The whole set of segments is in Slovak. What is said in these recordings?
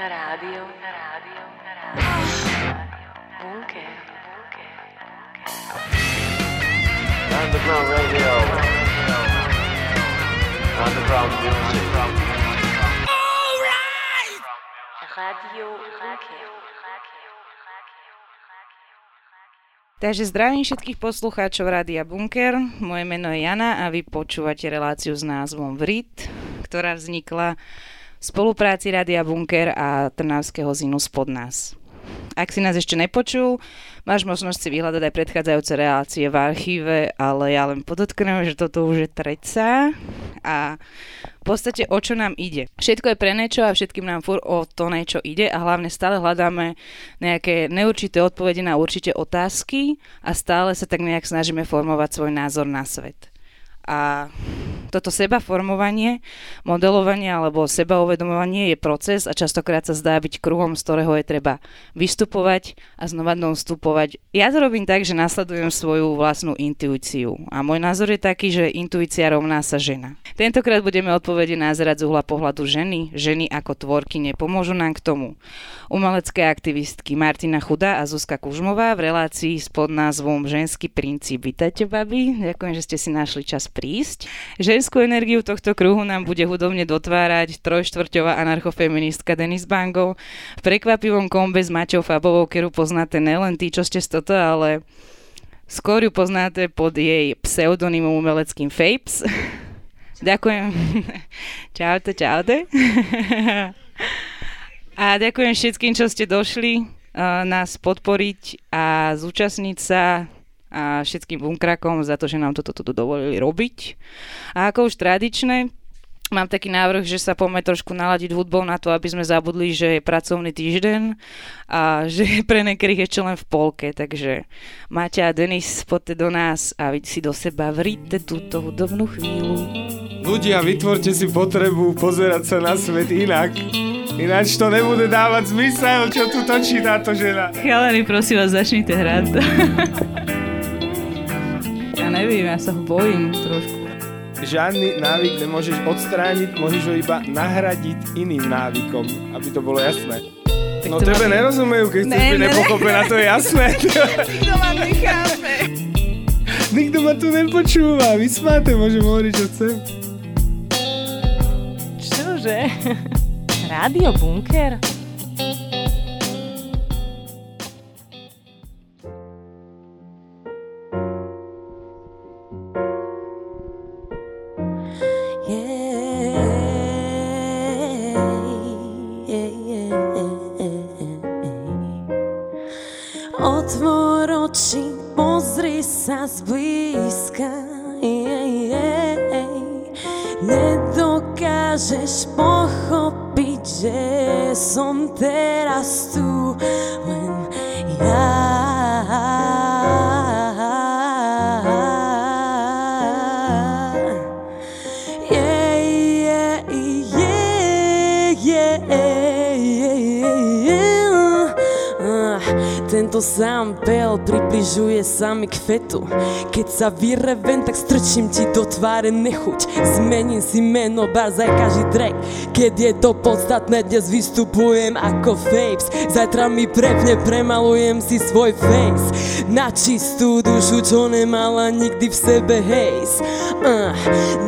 Rádio, rádio, rádio. Bunker. Underground radio. Underground music. Radio Bunker. Takže zdravím všetkých poslucháčov Rádia Bunker. Moje meno je Jana a vy počúvate reláciu s názvom VRIT, ktorá vznikla spolupráci Rádia Bunker a Trnavského zinu spod nás. Ak si nás ešte nepočul, máš možnosť si vyhľadať aj predchádzajúce relácie v archíve, ale ja len podotknem, že toto už je treca a v podstate o čo nám ide. Všetko je pre niečo a všetkým nám fur o to niečo ide a hlavne stále hľadáme nejaké neurčité odpovede na určité otázky a stále sa tak nejak snažíme formovať svoj názor na svet. A toto seba formovanie, modelovanie alebo seba uvedomovanie je proces a častokrát sa zdá byť kruhom, z ktorého je treba vystupovať a znova dom vstupovať. Ja to robím tak, že nasledujem svoju vlastnú intuíciu. A môj názor je taký, že intuícia rovná sa žena. Tentokrát budeme odpovede názerať z uhla pohľadu ženy. Ženy ako tvorky nepomôžu nám k tomu. Umelecké aktivistky Martina Chuda a Zuzka Kužmová v relácii s pod názvom Ženský princíp. Vítajte, babi. Ďakujem, že ste si našli čas prísť. Ženskú energiu tohto kruhu nám bude hudobne dotvárať trojštvrťová anarchofeministka Denis Bangov v prekvapivom kombe s Maťou Fabovou, ktorú poznáte nelen tí, čo ste z toto, ale skôr ju poznáte pod jej pseudonymom umeleckým Fapes. Ďakujem. čaute, čaute. A ďakujem všetkým, čo ste došli uh, nás podporiť a zúčastniť sa a všetkým bunkrakom za to, že nám toto, toto dovolili robiť. A ako už tradičné, mám taký návrh, že sa poďme trošku naladiť hudbou na to, aby sme zabudli, že je pracovný týždeň a že je pre niektorých ešte len v polke. Takže Maťa a Denis, poďte do nás a vy si do seba vrite túto hudobnú chvíľu. Ľudia, vytvorte si potrebu pozerať sa na svet inak. Ináč to nebude dávať zmysel, čo tu točí táto žena. Chalani, prosím vás, začnite hrať. neviem, ja sa ho bojím trošku. Žiadny návyk nemôžeš odstrániť, môžeš ho iba nahradiť iným návykom, aby to bolo jasné. Tak No to tebe ma- nerozumejú, keď chceš Ne, byť ne, to je jasné. Nikto ma nechápe. Nikto ma tu nepočúva, vysmáte, môžem hovoriť, čo chcem. Čože? Rádio Bunker? Približuje sa mi k fetu. Keď sa vyrevem, tak strčím ti do tváre nechuť. Zmením si meno, bar za každý track. Keď je to podstatné, dnes vystupujem ako Fapes. Zajtra mi prepne, premalujem si svoj face. Na čistú dušu, čo nemala nikdy v sebe hejs. Uh,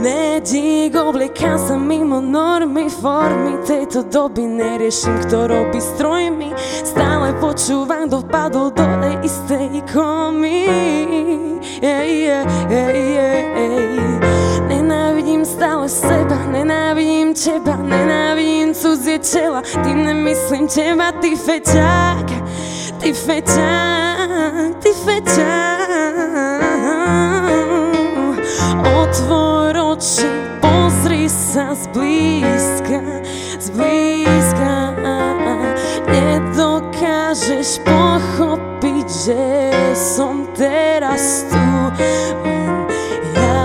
Nedík oblieka sa mimo normy, formy tejto doby Neriešim, kto robí strojmi Stále počúvam, dopadol do tej istej komy. Yeah, yeah, yeah, yeah. Nenávidím stále seba, nenávidím teba, nenávidím cudzie tela. Tým nemyslím teba, ty feťák, ty feťák, ty feťák. Otvor oči, pozri sa zblízka, zblízka Nedokážeš pochopiť, že som teraz tu ja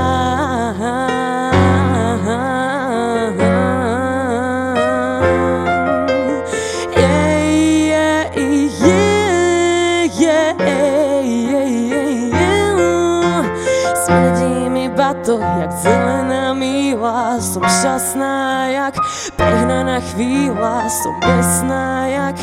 Yeah, yeah, yeah, yeah, yeah, yeah. Bato, jak zelená míla Som šťastná, Prehnaná chvíľa, som besná jak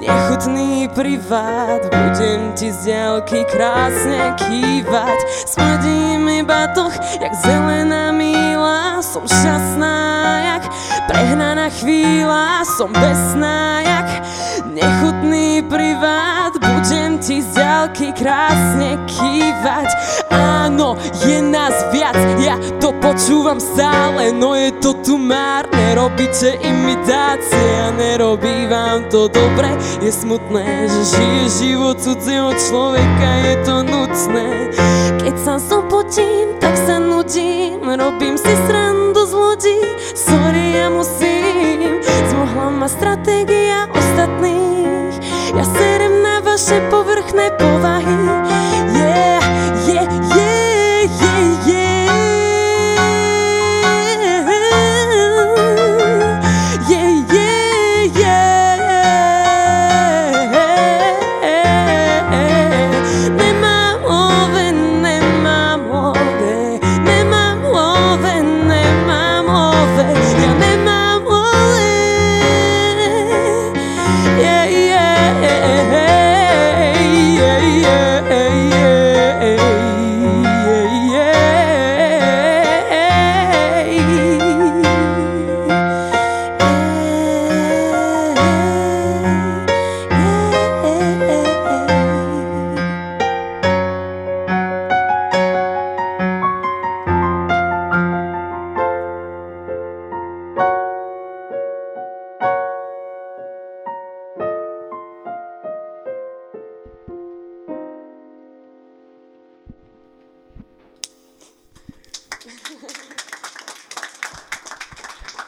nechutný privát. Budem ti z diaľky krásne kývať. Smrdí mi batoh, jak zelená míla. Som šťastná jak prehnaná chvíľa. Som besná jak nechutný privát. Budem ti z diaľky krásne kývať Áno, je nás viac, ja to počúvam stále No je to tu márne, robíte imitácie A nerobí vám to dobre. Je smutné, že žije život cudzieho človeka Je to nutné. Keď sa zopotím, tak sa nudím Robím si srandu z ľudí Sorry, ja musím. Zmohla ma stratégia ostatných Ja serem na vaše povrchné povahy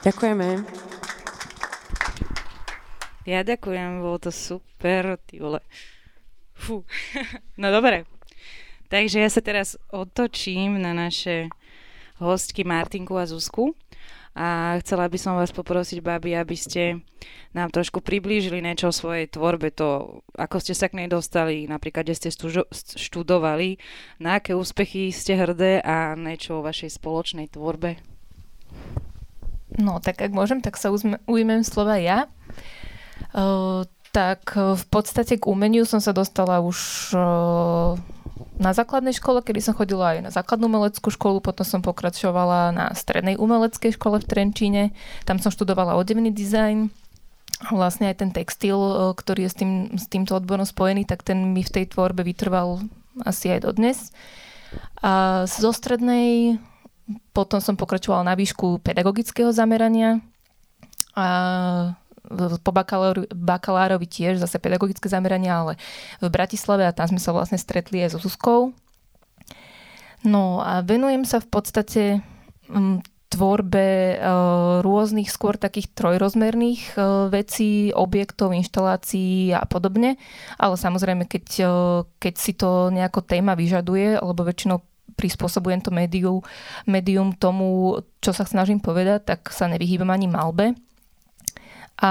Ďakujeme. Ja ďakujem, bolo to super, ty vole. Fú. No dobre. Takže ja sa teraz otočím na naše hostky Martinku a Zuzku a chcela by som vás poprosiť, babi, aby ste nám trošku priblížili niečo o svojej tvorbe, to, ako ste sa k nej dostali, napríklad, kde ste stužo- študovali, na aké úspechy ste hrdé a niečo o vašej spoločnej tvorbe. No, tak ak môžem, tak sa uzme, ujmem slova ja. Uh, tak uh, v podstate k umeniu som sa dostala už uh, na základnej škole, kedy som chodila aj na základnú umeleckú školu, potom som pokračovala na strednej umeleckej škole v Trenčíne. Tam som študovala odevný dizajn. Vlastne aj ten textil, uh, ktorý je s, tým, s týmto odborom spojený, tak ten mi v tej tvorbe vytrval asi aj dodnes. A zo strednej potom som pokračovala na výšku pedagogického zamerania a po bakaláru, bakalárovi tiež zase pedagogické zamerania, ale v Bratislave a tam sme sa vlastne stretli aj so Zuzkou. No a venujem sa v podstate mm, tvorbe e, rôznych skôr takých trojrozmerných e, vecí, objektov, inštalácií a podobne. Ale samozrejme, keď, e, keď si to nejako téma vyžaduje, alebo väčšinou prispôsobujem to médiu, médium tomu, čo sa snažím povedať, tak sa nevyhýbam ani malbe. A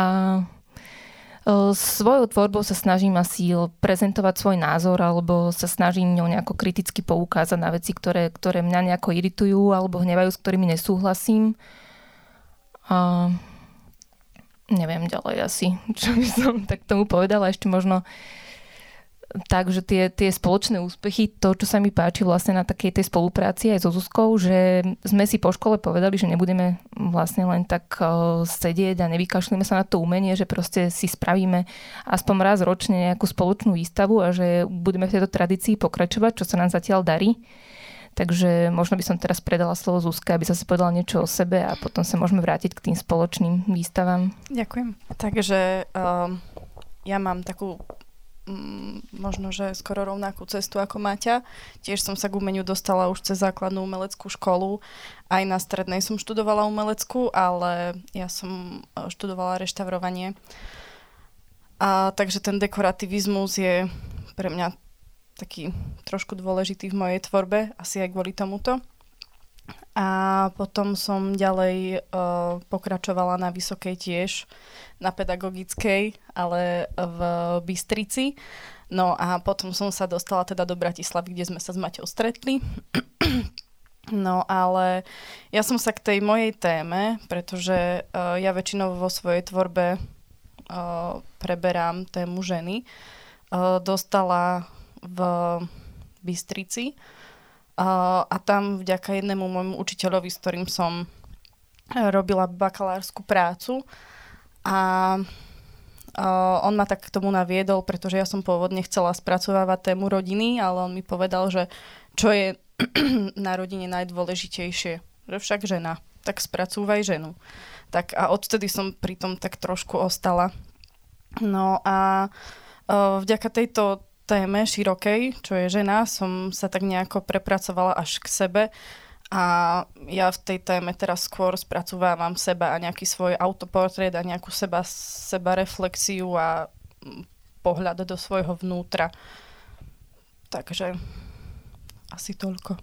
e, svojou tvorbou sa snažím asi prezentovať svoj názor alebo sa snažím ňou nejako kriticky poukázať na veci, ktoré, ktoré mňa nejako iritujú alebo hnevajú, s ktorými nesúhlasím. A neviem ďalej asi, čo by som tak tomu povedala. Ešte možno tak, že tie, tie spoločné úspechy, to, čo sa mi páči vlastne na takej tej spolupráci aj so Zuzkou, že sme si po škole povedali, že nebudeme vlastne len tak uh, sedieť a nevykašlíme sa na to umenie, že proste si spravíme aspoň raz ročne nejakú spoločnú výstavu a že budeme v tejto tradícii pokračovať, čo sa nám zatiaľ darí. Takže možno by som teraz predala slovo Zuzke, aby sa si povedala niečo o sebe a potom sa môžeme vrátiť k tým spoločným výstavám. Ďakujem. Takže um, ja mám takú možno, že skoro rovnakú cestu ako Maťa. Tiež som sa k umeniu dostala už cez základnú umeleckú školu. Aj na strednej som študovala umeleckú, ale ja som e, študovala reštaurovanie. A takže ten dekorativizmus je pre mňa taký trošku dôležitý v mojej tvorbe, asi aj kvôli tomuto. A potom som ďalej uh, pokračovala na vysokej tiež, na pedagogickej, ale v Bystrici. No a potom som sa dostala teda do Bratislavy, kde sme sa s Maťou stretli. No ale ja som sa k tej mojej téme, pretože uh, ja väčšinou vo svojej tvorbe uh, preberám tému ženy, uh, dostala v Bystrici a tam vďaka jednému môjmu učiteľovi, s ktorým som robila bakalárskú prácu a on ma tak k tomu naviedol, pretože ja som pôvodne chcela spracovávať tému rodiny, ale on mi povedal, že čo je na rodine najdôležitejšie, že však žena, tak spracúvaj ženu. Tak a odtedy som pri tom tak trošku ostala. No a uh, vďaka tejto téme širokej, čo je žena, som sa tak nejako prepracovala až k sebe a ja v tej téme teraz skôr spracúvávam seba a nejaký svoj autoportrét a nejakú seba, seba reflexiu a pohľad do svojho vnútra. Takže asi toľko.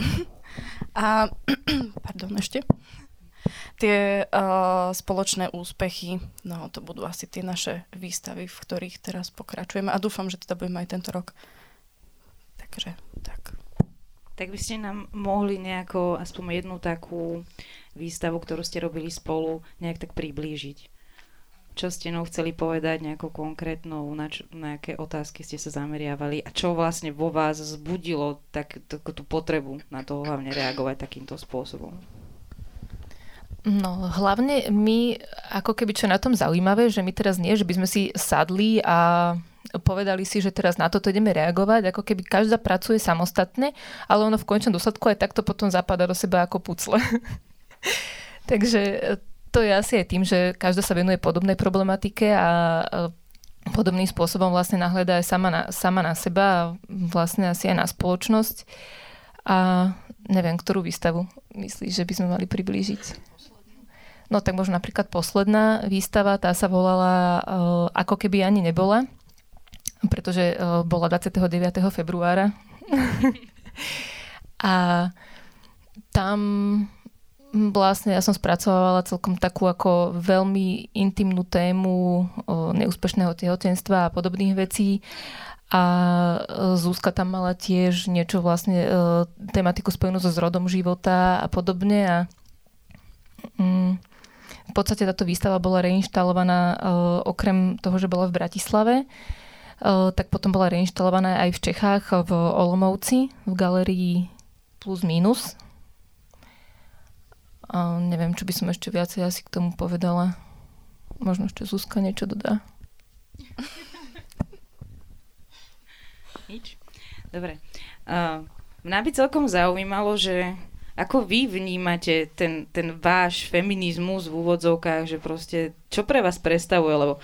a pardon ešte. Tie uh, spoločné úspechy, no to budú asi tie naše výstavy, v ktorých teraz pokračujeme a dúfam, že teda budeme aj tento rok. Takže tak tak by ste nám mohli nejako aspoň jednu takú výstavu, ktorú ste robili spolu, nejak tak priblížiť. Čo ste nám chceli povedať, nejakou konkrétnou, na, čo, na aké otázky ste sa zameriavali a čo vlastne vo vás zbudilo tak, takú tú potrebu na to hlavne reagovať takýmto spôsobom? No, hlavne my, ako keby čo na tom zaujímavé, že my teraz nie, že by sme si sadli a povedali si, že teraz na toto ideme reagovať, ako keby každá pracuje samostatne, ale ono v končnom dôsledku aj takto potom zapadá do seba ako pucle. Takže e, to je asi aj tým, že každá sa venuje podobnej problematike a e, podobným spôsobom vlastne nahľadá aj sama na, sama na seba a vlastne asi aj na spoločnosť. A neviem, ktorú výstavu myslíš, že by sme mali priblížiť? No tak možno napríklad posledná výstava, tá sa volala uh, Ako keby ani nebola pretože uh, bola 29. februára. a tam vlastne ja som spracovala celkom takú ako veľmi intimnú tému uh, neúspešného tehotenstva a podobných vecí. A Zúska tam mala tiež niečo vlastne, tematiku spojenú so zrodom života a podobne. A um, v podstate táto výstava bola reinštalovaná uh, okrem toho, že bola v Bratislave, tak potom bola reinštalovaná aj v Čechách v Olomouci v galerii Plus Minus. A neviem, čo by som ešte viacej asi k tomu povedala. Možno ešte Zuzka niečo dodá. Nič? Dobre. Uh, mňa by celkom zaujímalo, že ako vy vnímate ten, ten váš feminizmus v úvodzovkách, že proste, čo pre vás predstavuje, lebo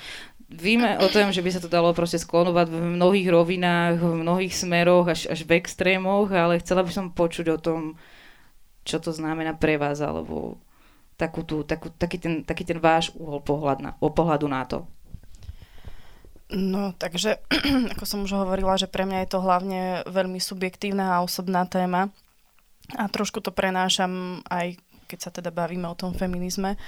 Víme o tom, že by sa to dalo proste sklonovať v mnohých rovinách, v mnohých smeroch, až, až v extrémoch, ale chcela by som počuť o tom, čo to znamená pre vás, alebo takú tú, takú, taký, ten, taký ten váš uhol pohľad na, o pohľadu na to. No, takže, ako som už hovorila, že pre mňa je to hlavne veľmi subjektívna a osobná téma. A trošku to prenášam aj, keď sa teda bavíme o tom feminizme,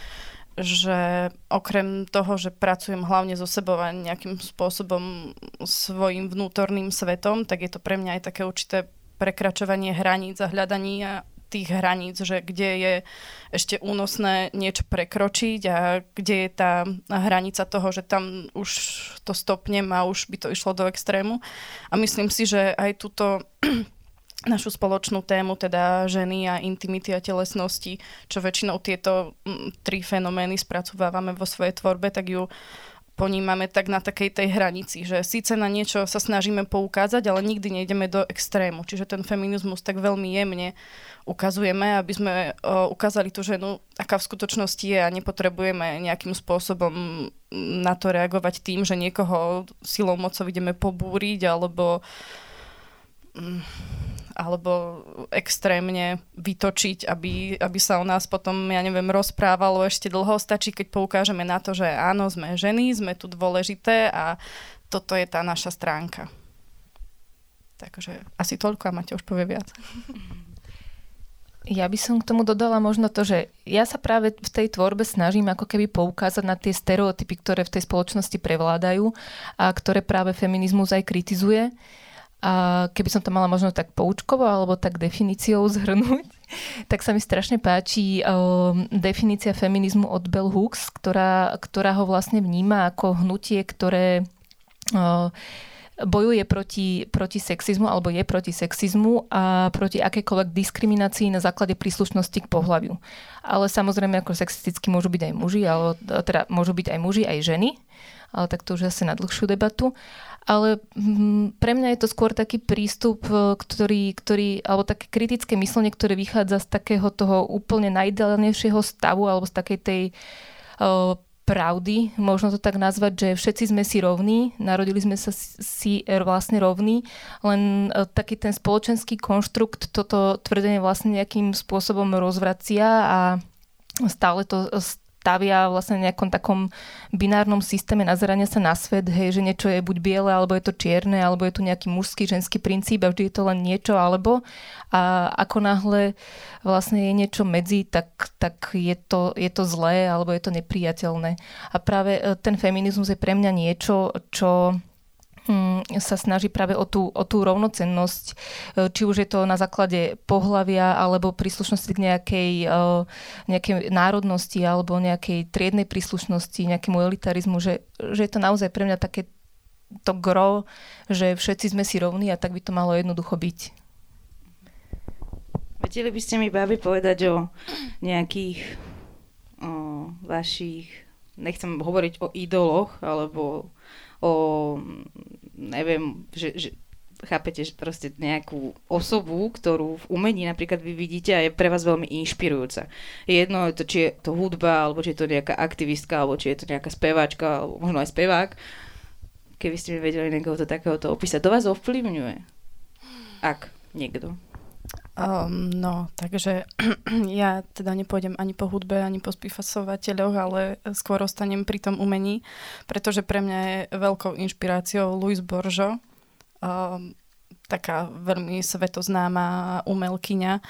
že okrem toho, že pracujem hlavne so sebou a nejakým spôsobom svojim vnútorným svetom, tak je to pre mňa aj také určité prekračovanie hraníc a hľadanie tých hraníc, že kde je ešte únosné niečo prekročiť a kde je tá hranica toho, že tam už to stopnem a už by to išlo do extrému. A myslím si, že aj túto našu spoločnú tému, teda ženy a intimity a telesnosti, čo väčšinou tieto m, tri fenomény spracovávame vo svojej tvorbe, tak ju ponímame tak na takej tej hranici, že síce na niečo sa snažíme poukázať, ale nikdy nejdeme do extrému. Čiže ten feminizmus tak veľmi jemne ukazujeme, aby sme ukázali tú ženu, aká v skutočnosti je a nepotrebujeme nejakým spôsobom na to reagovať tým, že niekoho silou mocou ideme pobúriť alebo alebo extrémne vytočiť, aby, aby sa o nás potom, ja neviem, rozprávalo ešte dlho. Stačí, keď poukážeme na to, že áno, sme ženy, sme tu dôležité a toto je tá naša stránka. Takže asi toľko a Matej už povie viac. Ja by som k tomu dodala možno to, že ja sa práve v tej tvorbe snažím ako keby poukázať na tie stereotypy, ktoré v tej spoločnosti prevládajú a ktoré práve feminizmus aj kritizuje. A keby som to mala možno tak poučkovo alebo tak definíciou zhrnúť, tak sa mi strašne páči uh, definícia feminizmu od Bell Hooks, ktorá, ktorá ho vlastne vníma ako hnutie, ktoré uh, bojuje proti, proti sexizmu alebo je proti sexizmu a proti akékoľvek diskriminácii na základe príslušnosti k pohľaviu. Ale samozrejme ako sexisticky môžu byť aj muži, ale, teda môžu byť aj muži, aj ženy, ale tak to už asi na dlhšiu debatu. Ale mm, pre mňa je to skôr taký prístup, e, ktorý, ktorý, alebo také kritické myslenie, ktoré vychádza z takého toho úplne najideálnejšieho stavu alebo z takej tej uh, pravdy, možno to tak nazvať, že všetci sme si rovní, narodili sme sa si vlastne rovní, len e, taký ten spoločenský konštrukt toto tvrdenie vlastne nejakým spôsobom rozvracia a stále to stavia vlastne nejakom takom binárnom systéme nazerania sa na svet, hej, že niečo je buď biele, alebo je to čierne, alebo je tu nejaký mužský, ženský princíp a vždy je to len niečo, alebo a ako náhle vlastne je niečo medzi, tak, tak je, to, je to zlé, alebo je to nepriateľné. A práve e, ten feminizmus je pre mňa niečo, čo sa snaží práve o tú, o tú rovnocennosť, e, či už je to na základe pohlavia alebo príslušnosti k nejakej, e, nejakej národnosti alebo nejakej triednej príslušnosti, nejakému elitarizmu, že, že je to naozaj pre mňa také to gro, že všetci sme si rovní a tak by to malo jednoducho byť. Vedeli by ste mi, báby, povedať o nejakých o vašich, nechcem hovoriť o idoloch, alebo o, neviem, že, že chápete, že proste nejakú osobu, ktorú v umení napríklad vy vidíte a je pre vás veľmi inšpirujúca. Je jedno, to, či je to hudba, alebo či je to nejaká aktivistka, alebo či je to nejaká speváčka, alebo možno aj spevák. Keby ste mi vedeli niekoho to takéhoto opísať, to vás ovplyvňuje. Ak niekto. Um, no, takže ja teda nepôjdem ani po hudbe, ani po spífasovateľoch, ale skôr ostanem pri tom umení, pretože pre mňa je veľkou inšpiráciou Louis Boržo, um, taká veľmi svetoznáma umelkyňa,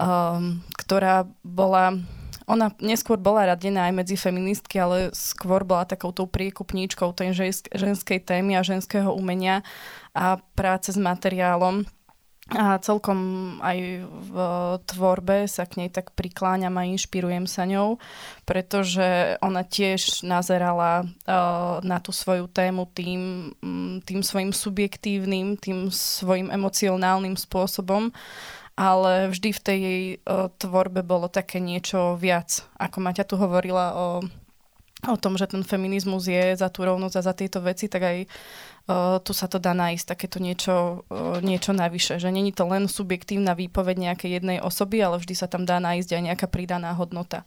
um, ktorá bola ona neskôr bola radená aj medzi feministky, ale skôr bola takouto priekupníčkou tej ženskej témy a ženského umenia a práce s materiálom a celkom aj v tvorbe sa k nej tak prikláňam a inšpirujem sa ňou, pretože ona tiež nazerala uh, na tú svoju tému tým, tým svojim subjektívnym, tým svojim emocionálnym spôsobom, ale vždy v tej jej uh, tvorbe bolo také niečo viac. Ako Maťa tu hovorila o o tom, že ten feminizmus je za tú rovnosť a za tieto veci, tak aj tu sa to dá nájsť takéto niečo, niečo navyše. Že není to len subjektívna výpoveď nejakej jednej osoby, ale vždy sa tam dá nájsť aj nejaká pridaná hodnota.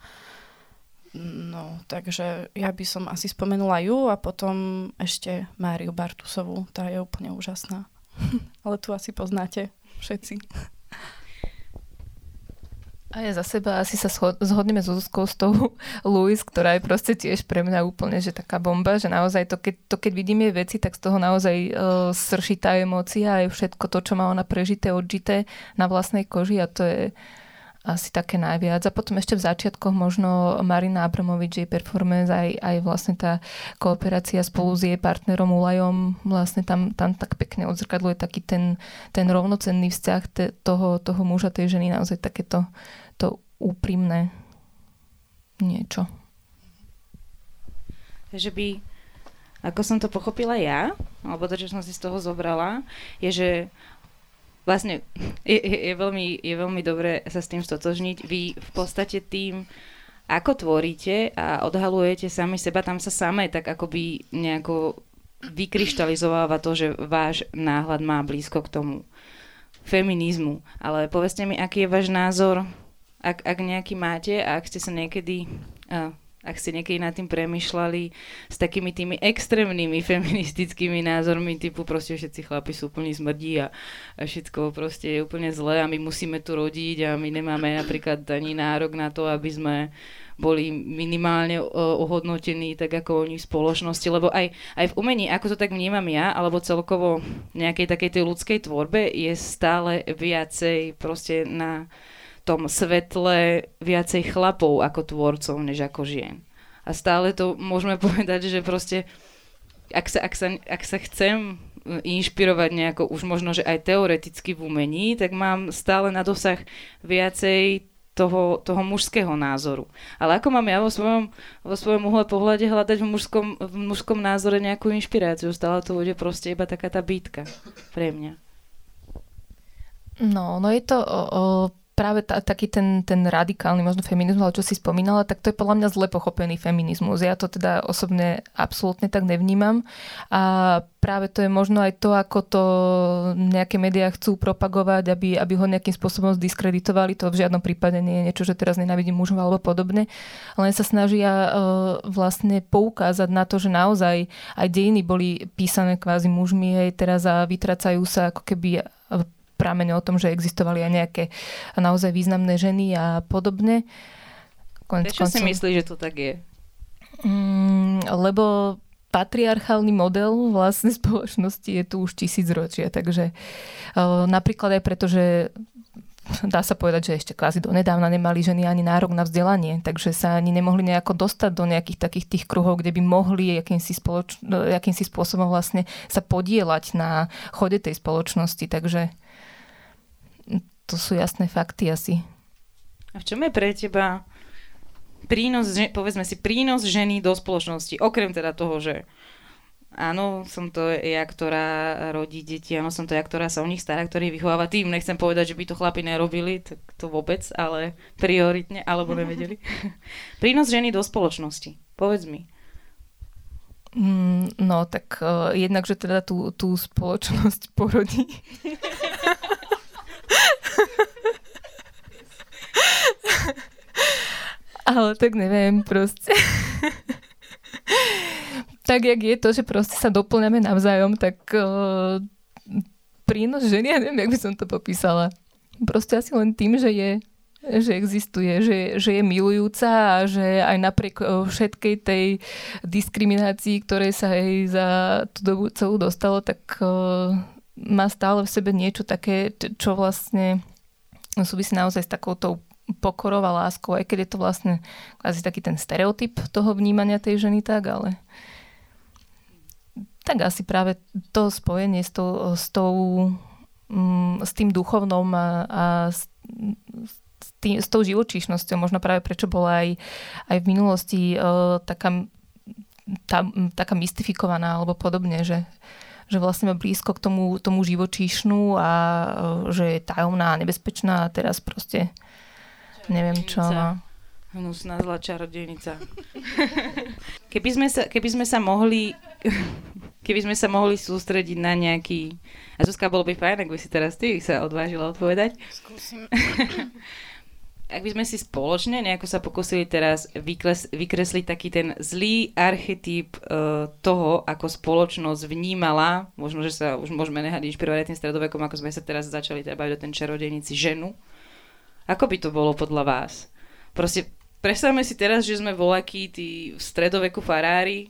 No, takže ja by som asi spomenula ju a potom ešte Máriu Bartusovú, tá je úplne úžasná. ale tu asi poznáte všetci. A ja za seba asi sa zhodneme so Zuzkou s tou Louis, ktorá je proste tiež pre mňa úplne že taká bomba, že naozaj to keď, to, keď vidíme veci, tak z toho naozaj uh, srší tá emócia a všetko to, čo má ona prežité, odžité na vlastnej koži a to je asi také najviac. A potom ešte v začiatkoch možno Marina Abramovič, jej performance, aj, aj vlastne tá kooperácia spolu s jej partnerom Ulajom, vlastne tam, tam tak pekne odzrkadluje taký ten, ten rovnocenný vzťah te, toho, toho muža, tej ženy, naozaj takéto to úprimné niečo. Takže by, ako som to pochopila ja, alebo to, čo som si z toho zobrala, je, že vlastne je, je, je, veľmi, je veľmi dobré sa s tým stotožniť. Vy v podstate tým, ako tvoríte a odhalujete sami seba, tam sa samé tak akoby nejako vykryštalizováva to, že váš náhľad má blízko k tomu feminizmu. Ale povedzte mi, aký je váš názor, ak, ak nejaký máte a ak ste sa niekedy uh, ak ste niekedy nad tým premyšľali s takými tými extrémnymi feministickými názormi, typu proste všetci chlapi sú úplne smrdí a, a všetko proste je úplne zlé a my musíme tu rodiť a my nemáme napríklad ani nárok na to, aby sme boli minimálne ohodnotení tak ako oni v spoločnosti, lebo aj, aj v umení, ako to tak vnímam ja, alebo celkovo nejakej takej tej ľudskej tvorbe je stále viacej proste na tom svetle viacej chlapov ako tvorcov, než ako žien. A stále to môžeme povedať, že proste ak sa, ak sa, ak sa chcem inšpirovať nejako už možno, že aj teoreticky v umení, tak mám stále na dosah viacej toho, toho mužského názoru. Ale ako mám ja vo svojom, vo svojom uhle pohľade hľadať v mužskom, v mužskom názore nejakú inšpiráciu? Stále to bude proste iba taká tá bytka pre mňa. No, no je to o, o, práve ta, taký ten, ten radikálny možno feminizmus, ale čo si spomínala, tak to je podľa mňa zle pochopený feminizmus. Ja to teda osobne absolútne tak nevnímam. A práve to je možno aj to, ako to nejaké médiá chcú propagovať, aby, aby ho nejakým spôsobom zdiskreditovali. To v žiadnom prípade nie je niečo, že teraz nenávidím mužov alebo podobne. Len sa snažia uh, vlastne poukázať na to, že naozaj aj dejiny boli písané kvázi mužmi, hej, teraz a vytracajú sa ako keby prámene o tom, že existovali aj nejaké naozaj významné ženy a podobne. Konec Prečo koncom, si myslíš, že to tak je? Mm, lebo patriarchálny model vlastne spoločnosti je tu už tisíc ročia, takže napríklad aj preto, že dá sa povedať, že ešte kvázi donedávna nemali ženy ani nárok na vzdelanie, takže sa ani nemohli nejako dostať do nejakých takých tých kruhov, kde by mohli akýmsi, spoloč- akýmsi spôsobom vlastne sa podielať na chode tej spoločnosti, takže to sú jasné fakty asi. A v čom je pre teba prínos, povedzme si, prínos ženy do spoločnosti? Okrem teda toho, že áno, som to ja, ktorá rodí deti, áno, som to ja, ktorá sa o nich stará, ktorý vychováva tým. Nechcem povedať, že by to chlapi nerobili, tak to vôbec, ale prioritne, alebo nevedeli. prínos ženy do spoločnosti. Povedz mi. Mm, no, tak uh, jednak, že teda tú, tú spoločnosť porodí. Ale tak neviem, proste. tak, jak je to, že proste sa doplňame navzájom, tak uh, prínos ženy, ja neviem, jak by som to popísala. Proste asi len tým, že je že existuje, že, že je milujúca a že aj napriek všetkej tej diskriminácii, ktorej sa jej za tú dobu celú dostalo, tak uh, má stále v sebe niečo také, čo vlastne súvisí naozaj s takouto pokorou a láskou, aj keď je to vlastne asi taký ten stereotyp toho vnímania tej ženy tak, ale tak asi práve to spojenie s tou, s, tou, mm, s tým duchovnom a, a s, s, tým, s tou živočíšnosťou, možno práve prečo bola aj, aj v minulosti uh, taká, tá, taká mystifikovaná alebo podobne, že, že vlastne má blízko k tomu, tomu živočíšnu a uh, že je tajomná a nebezpečná a teraz proste neviem čo. No. Hnusná zlá čarodejnica. keby, sme sa, keby sme sa mohli keby sme sa mohli sústrediť na nejaký... A Zuzka, bolo by fajn, ak by si teraz ty sa odvážila odpovedať. Skúsim. ak by sme si spoločne nejako sa pokusili teraz vykles, vykresliť taký ten zlý archetyp uh, toho, ako spoločnosť vnímala, možno, že sa už môžeme nehať inšpirovať tým stredovekom, ako sme sa teraz začali teda do ten čarodejnici ženu. Ako by to bolo podľa vás? Proste predstavme si teraz, že sme voľakí tí v stredoveku farári,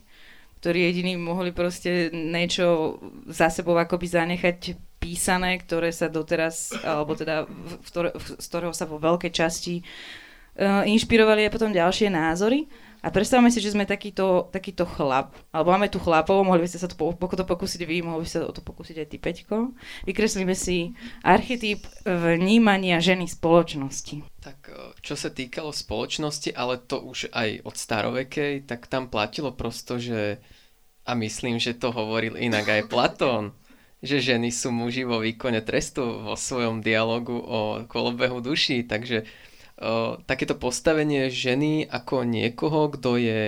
ktorí jediní mohli proste niečo za sebou akoby zanechať písané, ktoré sa doteraz, alebo teda v, v, z ktorého sa vo veľkej časti uh, inšpirovali aj potom ďalšie názory. A predstavme si, že sme takýto, takýto chlap, alebo máme tu chlapov, mohli by ste sa to, po, to pokúsiť vy, mohli by ste o to pokúsiť aj ty, Peťko. Vykreslíme si archetyp vnímania ženy spoločnosti. Tak e, čo sa týkalo spoločnosti, ale to už aj od starovekej, tak tam platilo prosto, že a myslím, že to hovoril inak aj Platón, že ženy sú muži vo výkone trestu vo svojom dialogu o kolobehu duší, takže takéto postavenie ženy ako niekoho, kto je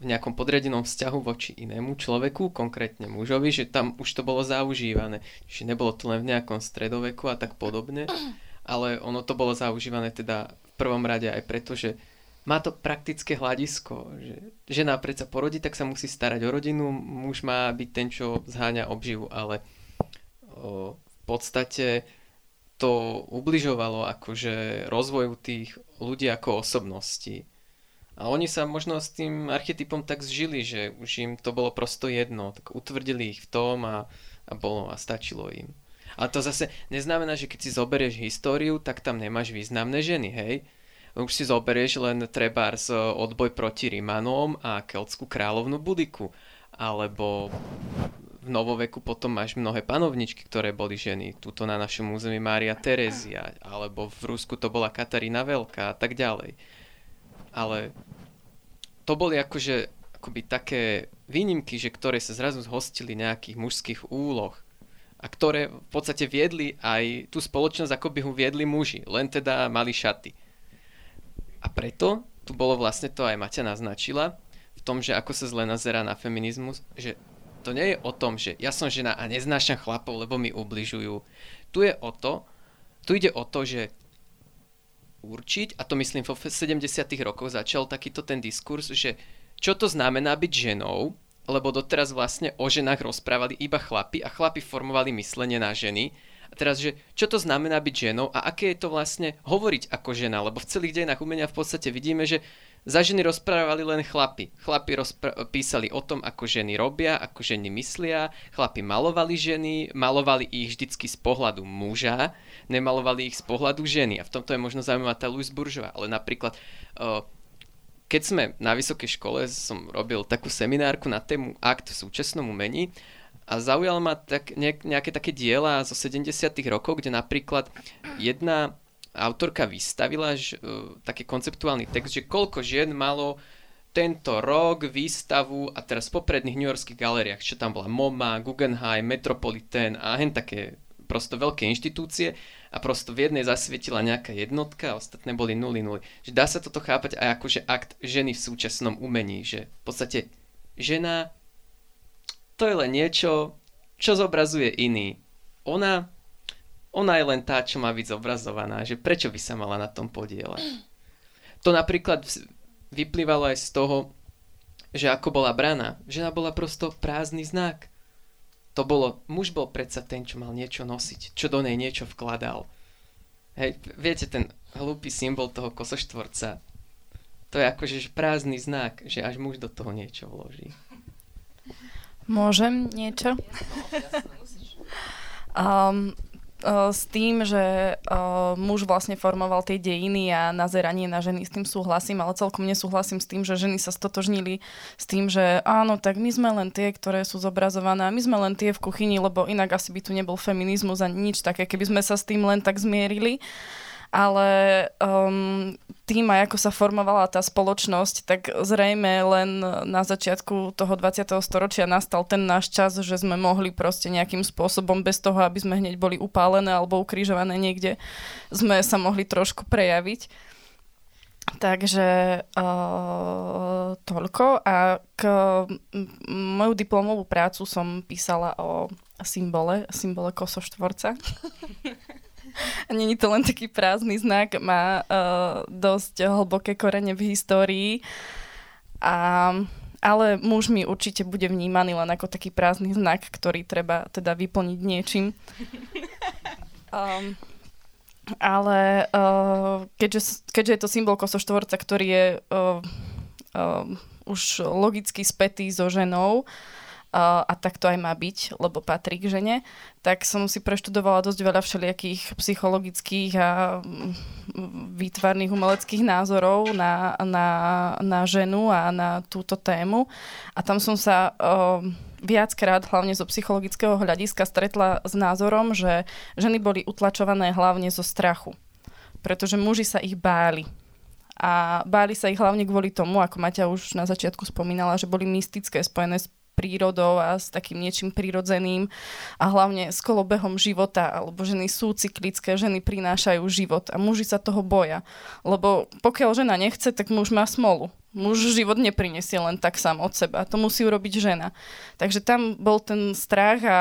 v nejakom podriadenom vzťahu voči inému človeku, konkrétne mužovi, že tam už to bolo zaužívané. Že nebolo to len v nejakom stredoveku a tak podobne, ale ono to bolo zaužívané teda v prvom rade aj preto, že má to praktické hľadisko, že žena predsa porodí, tak sa musí starať o rodinu, muž má byť ten, čo zháňa obživu, ale v podstate to ubližovalo akože rozvoju tých ľudí ako osobností. A oni sa možno s tým archetypom tak zžili, že už im to bolo prosto jedno, tak utvrdili ich v tom a, a bolo a stačilo im. A to zase neznamená, že keď si zoberieš históriu, tak tam nemáš významné ženy, hej? Už si zoberieš len trebárs odboj proti Rimanom a keltskú kráľovnú Budiku. Alebo v novoveku potom máš mnohé panovničky, ktoré boli ženy. Tuto na našom území Mária Terezia, alebo v Rusku to bola Katarína Veľká a tak ďalej. Ale to boli akože akoby také výnimky, že ktoré sa zrazu zhostili nejakých mužských úloh a ktoré v podstate viedli aj tú spoločnosť, ako by ho viedli muži, len teda mali šaty. A preto tu bolo vlastne to aj Maťa naznačila, v tom, že ako sa zle nazerá na feminizmus, že to nie je o tom, že ja som žena a neznášam chlapov, lebo mi ubližujú. Tu je o to, tu ide o to, že určiť, a to myslím v 70 rokoch začal takýto ten diskurs, že čo to znamená byť ženou, lebo doteraz vlastne o ženách rozprávali iba chlapi a chlapi formovali myslenie na ženy. A teraz, že čo to znamená byť ženou a aké je to vlastne hovoriť ako žena, lebo v celých dejinách umenia v podstate vidíme, že za ženy rozprávali len chlapi. Chlapi rozpr- písali o tom, ako ženy robia, ako ženy myslia. Chlapi malovali ženy, malovali ich vždycky z pohľadu muža, nemalovali ich z pohľadu ženy. A v tomto je možno zaujímavá tá Louise Bourgeois. Ale napríklad, keď sme na vysokej škole, som robil takú seminárku na tému akt v súčasnom umení a zaujalo ma tak, nejaké také diela zo 70 rokov, kde napríklad jedna autorka vystavila že, uh, taký konceptuálny text, že koľko žien malo tento rok výstavu a teraz v popredných newyorských galériách, čo tam bola MoMA, Guggenheim, Metropolitan a hen také prosto veľké inštitúcie a prosto v jednej zasvietila nejaká jednotka a ostatné boli nuly nuly. Že dá sa toto chápať aj ako, že akt ženy v súčasnom umení, že v podstate žena to je len niečo, čo zobrazuje iný. Ona ona je len tá, čo má byť zobrazovaná, že prečo by sa mala na tom podielať. To napríklad vyplývalo aj z toho, že ako bola brana. Žena bola prosto prázdny znak. To bolo, muž bol predsa ten, čo mal niečo nosiť, čo do nej niečo vkladal. Hej, viete, ten hlúpy symbol toho kosoštvorca, to je akože prázdny znak, že až muž do toho niečo vloží. Môžem niečo? Um, s tým, že uh, muž vlastne formoval tie dejiny a nazeranie na ženy, s tým súhlasím, ale celkom nesúhlasím s tým, že ženy sa stotožnili s tým, že áno, tak my sme len tie, ktoré sú zobrazované a my sme len tie v kuchyni, lebo inak asi by tu nebol feminizmus ani nič také, keby sme sa s tým len tak zmierili. Ale um, tým, ako sa formovala tá spoločnosť, tak zrejme len na začiatku toho 20. storočia nastal ten náš čas, že sme mohli proste nejakým spôsobom, bez toho, aby sme hneď boli upálené alebo ukrižované niekde, sme sa mohli trošku prejaviť. Takže uh, toľko. A k moju diplomovú prácu som písala o symbole, symbole kosoštvorca. A není to len taký prázdny znak, má uh, dosť hlboké korene v histórii. A, ale muž mi určite bude vnímaný len ako taký prázdny znak, ktorý treba teda vyplniť niečím. Um, ale uh, keďže, keďže je to symbol kosoštvorca, ktorý je uh, uh, už logicky spätý so ženou, a, a tak to aj má byť, lebo patrí k žene, tak som si preštudovala dosť veľa všelijakých psychologických a mm, výtvarných umeleckých názorov na, na, na ženu a na túto tému. A tam som sa viackrát, hlavne zo psychologického hľadiska, stretla s názorom, že ženy boli utlačované hlavne zo strachu. Pretože muži sa ich báli a báli sa ich hlavne kvôli tomu, ako Maťa už na začiatku spomínala, že boli mystické, spojené s prírodou a s takým niečím prírodzeným a hlavne s kolobehom života, alebo ženy sú cyklické, ženy prinášajú život a muži sa toho boja. Lebo pokiaľ žena nechce, tak muž má smolu. Muž život neprinesie len tak sám od seba. To musí urobiť žena. Takže tam bol ten strach a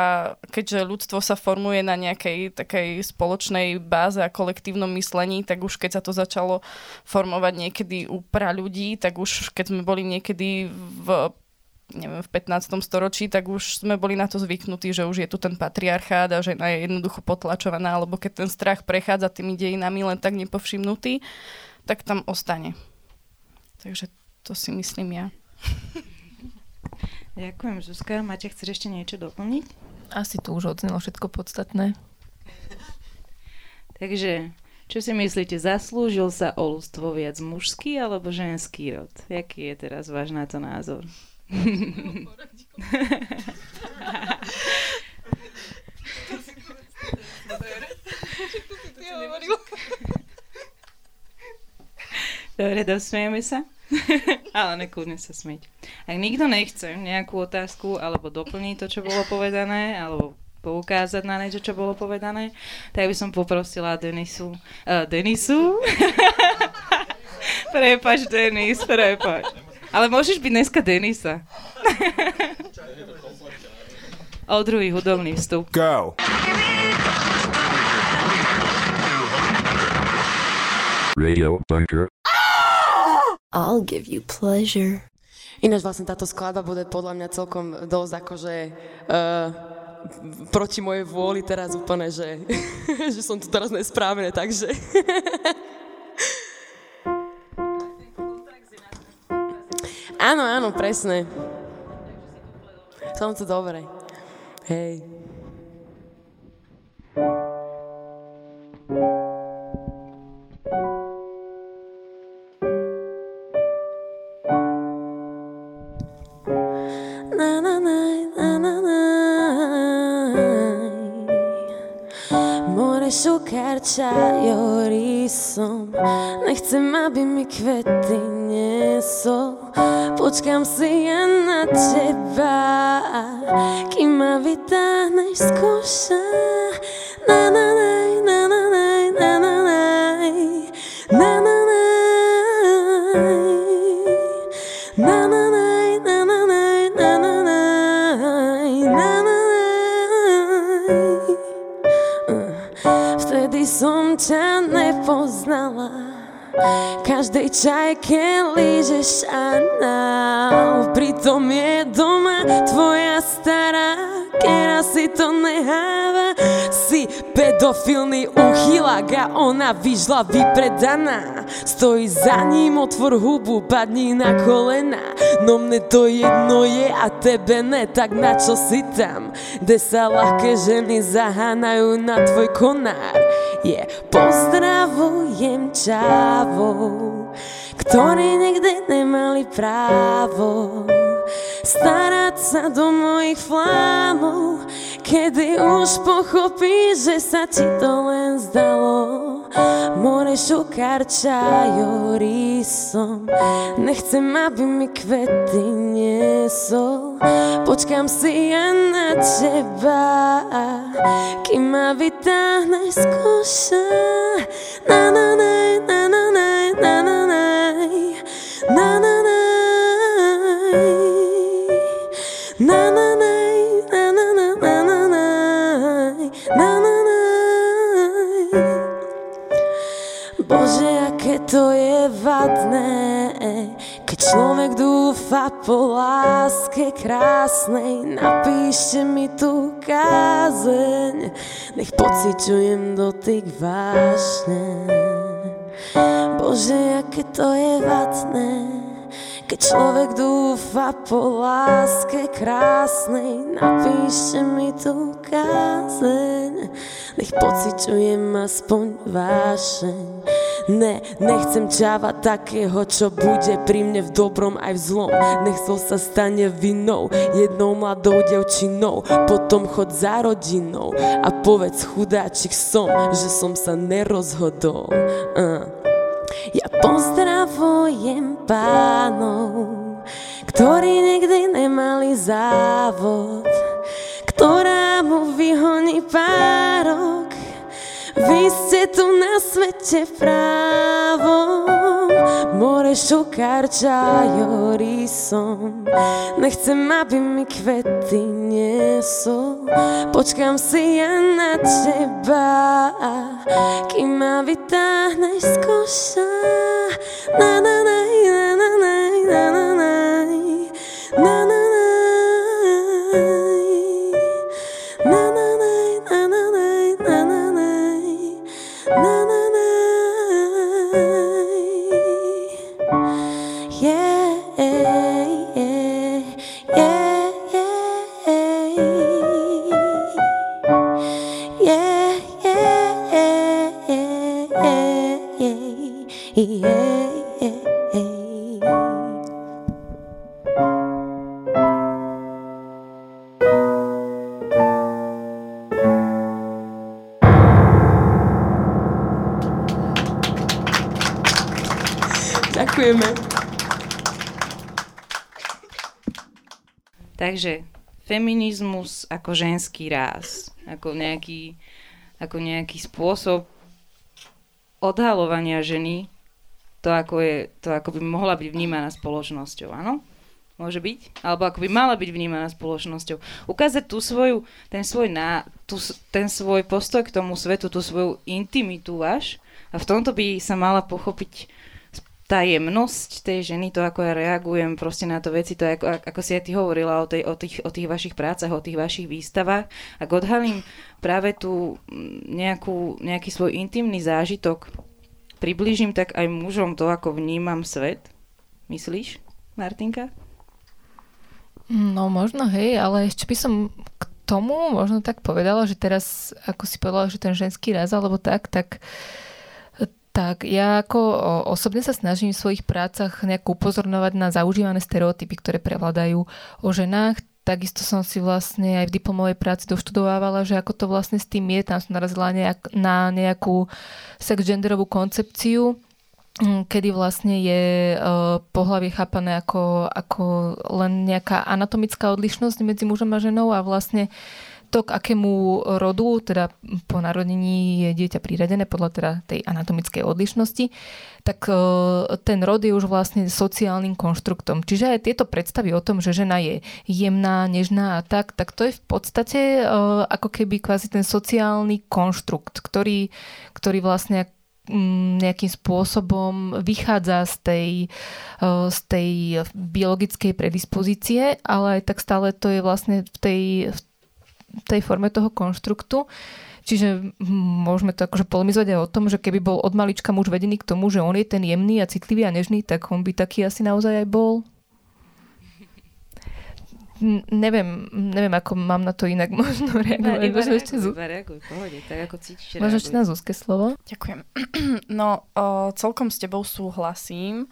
keďže ľudstvo sa formuje na nejakej takej spoločnej báze a kolektívnom myslení, tak už keď sa to začalo formovať niekedy u pra ľudí, tak už keď sme boli niekedy v neviem, v 15. storočí, tak už sme boli na to zvyknutí, že už je tu ten patriarchát a žena je jednoducho potlačovaná, alebo keď ten strach prechádza tými dejinami len tak nepovšimnutý, tak tam ostane. Takže to si myslím ja. Ďakujem, Zuzka. Máte, chceš ešte niečo doplniť? Asi tu už odznelo všetko podstatné. Takže, čo si myslíte, zaslúžil sa o ľudstvo viac mužský alebo ženský rod? Jaký je teraz váš na to názor? Dobre, dosmieme sa. ale nekľudne sa smieť. Ak nikto nechce nejakú otázku, alebo doplniť to, čo bolo povedané, alebo poukázať na niečo, čo bolo povedané, tak by som poprosila Denisu... Uh, Denisu? prepač, Denis, prepač. Ale môžeš byť dneska Denisa. o druhý hudobný vstup. Go. Radio Bunker. I'll give you pleasure. Ináč vlastne táto skladba bude podľa mňa celkom dosť akože uh, proti mojej vôli teraz úplne, že, že som tu teraz nesprávne, takže... áno, áno, presne. Som to dobre. Hej. Na, na, na, na, na, na. More šukarčajú rysom Nechcem, aby mi kvety niesol Počkam si ja na teba Kým ma vytáhneš z koša na, na. Na na na na na na na na na na na Vtedy som ťa nepoznala Každej čajke lížeš anál Pritom je doma tvoja stará Kera si to neháva. Si pedofilný uchylák a ona vyžla vypredaná. Stojí za ním, otvor hubu, padni na kolena. No mne to jedno je a tebe ne, tak na čo si tam? Kde sa ľahké ženy zahánajú na tvoj konár? Je yeah. pozdravujem čávou ktorí nikdy nemali právo starať sa do mojich flámov, kedy už pochopíš, že sa ti to len zdalo. More šukarčajú rysom, nechcem, aby mi kvety niesol. Počkám si ja na teba, kým ma vytáhneš z koša. Na na na na na na na na na na na na na Bože, aké to je vadné, keď človek dúfa po láske krásnej, napíšte mi tú kázeň, nech pociťujem dotyk vášne. Bože, aké to je vadné keď človek dúfa po láske krásnej, napíšte mi tú kázeň, nech pociťujem aspoň vášeň. Ne, nechcem čava takého, čo bude pri mne v dobrom aj v zlom. Nech so sa stane vinou, jednou mladou devčinou, potom chod za rodinou a povedz chudáčik som, že som sa nerozhodol. Uh. Ja pozdravujem pánov, ktorí nikdy nemali závod, ktorá mu vyhoní párok. Vy ste tu na svete právom, more šukarča jorisom. Nechcem, aby mi kvety nesol, počkám si ja na teba, kým ma vytáhneš z koša. Na na na na na na na na yeah, yeah, yeah, yeah, yeah, yeah, yeah. Ďakujeme. Takže feminizmus ako ženský ráz ako nejaký, ako nejaký spôsob odhalovania ženy, to ako, je, to ako by mohla byť vnímaná spoločnosťou, áno? Môže byť? Alebo ako by mala byť vnímaná spoločnosťou. Ukázať tú svoju, ten svoj, ná, tú, ten svoj postoj k tomu svetu, tú svoju intimitu až. A v tomto by sa mala pochopiť tá jemnosť tej ženy, to ako ja reagujem proste na to veci, to ako, ako si aj ty hovorila o, tej, o, tých, o tých vašich prácach, o tých vašich výstavách, ak odhalím práve tú nejakú, nejaký svoj intimný zážitok, priblížim tak aj mužom to, ako vnímam svet. Myslíš, Martinka? No možno, hej, ale ešte by som k tomu možno tak povedala, že teraz, ako si povedala, že ten ženský raz alebo tak, tak uh, tak ja ako osobne sa snažím v svojich prácach nejak upozorňovať na zaužívané stereotypy, ktoré prevládajú o ženách. Takisto som si vlastne aj v diplomovej práci doštudovávala, že ako to vlastne s tým je. Tam som narazila nejak, na nejakú sex-genderovú koncepciu, mm, kedy vlastne je pohlavie chápané ako, ako len nejaká anatomická odlišnosť medzi mužom a ženou a vlastne uh, to, k akému rodu, teda po narodení je dieťa priradené podľa teda tej anatomickej odlišnosti, tak e, ten rod je už vlastne sociálnym konštruktom. Čiže aj tieto predstavy o tom, že žena je jemná, nežná a tak, tak to je v podstate e, ako keby kvázi ten sociálny konštrukt, ktorý, ktorý vlastne mm, nejakým spôsobom vychádza z tej, e, z tej biologickej predispozície, ale aj tak stále to je vlastne v tej, v tej forme toho konštruktu. Čiže môžeme to akože polemizovať aj o tom, že keby bol od malička muž vedený k tomu, že on je ten jemný a citlivý a nežný, tak on by taký asi naozaj aj bol. N- neviem, neviem, ako mám na to inak možno reagovať. Iba, reaguj, ešte zu... iba reaguj, pohode, tak ako cítiš, Možno ešte na Zuzke slovo. Ďakujem. No, o, celkom s tebou súhlasím.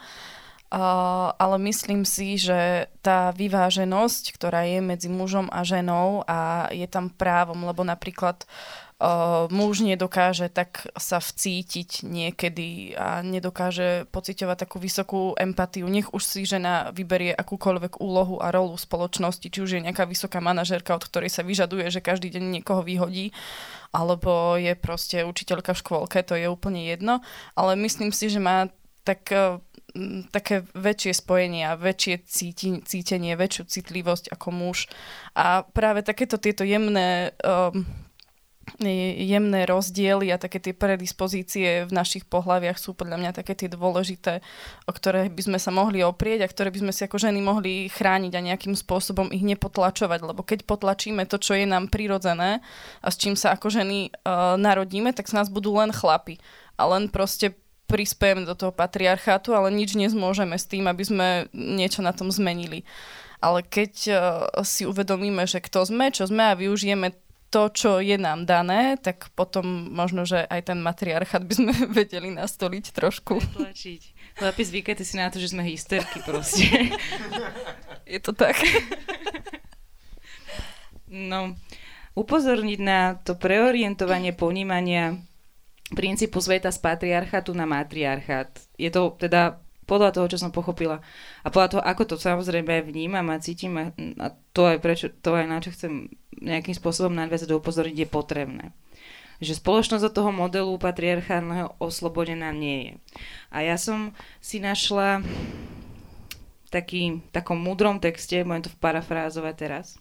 Ale myslím si, že tá vyváženosť, ktorá je medzi mužom a ženou a je tam právom, lebo napríklad uh, muž nedokáže tak sa vcítiť niekedy a nedokáže pociťovať takú vysokú empatiu. Nech už si žena vyberie akúkoľvek úlohu a rolu spoločnosti, či už je nejaká vysoká manažérka, od ktorej sa vyžaduje, že každý deň niekoho vyhodí, alebo je proste učiteľka v škôlke, to je úplne jedno. Ale myslím si, že má tak uh, také väčšie spojenie a väčšie cíti, cítenie, väčšiu citlivosť ako muž. A práve takéto tieto jemné um, jemné rozdiely a také tie predispozície v našich pohľaviach sú podľa mňa také tie dôležité, o ktoré by sme sa mohli oprieť a ktoré by sme si ako ženy mohli chrániť a nejakým spôsobom ich nepotlačovať, lebo keď potlačíme to, čo je nám prirodzené a s čím sa ako ženy uh, narodíme, tak z nás budú len chlapy a len proste prispejeme do toho patriarchátu, ale nič nezmôžeme s tým, aby sme niečo na tom zmenili. Ale keď uh, si uvedomíme, že kto sme, čo sme a využijeme to, čo je nám dané, tak potom možno, že aj ten matriarchát by sme vedeli nastoliť trošku. Pretlačiť. Chlapi, zvykajte si na to, že sme hysterky proste. je to tak. No, upozorniť na to preorientovanie ponímania princípu sveta z patriarchatu na matriarchát. Je to teda podľa toho, čo som pochopila a podľa toho, ako to samozrejme vnímam a cítim a, a to aj prečo, to aj na čo chcem nejakým spôsobom nadviazať do upozoriť je potrebné. Že spoločnosť od toho modelu patriarchálneho oslobodená nie je. A ja som si našla taký, takom múdrom texte, môžem to parafrázovať teraz,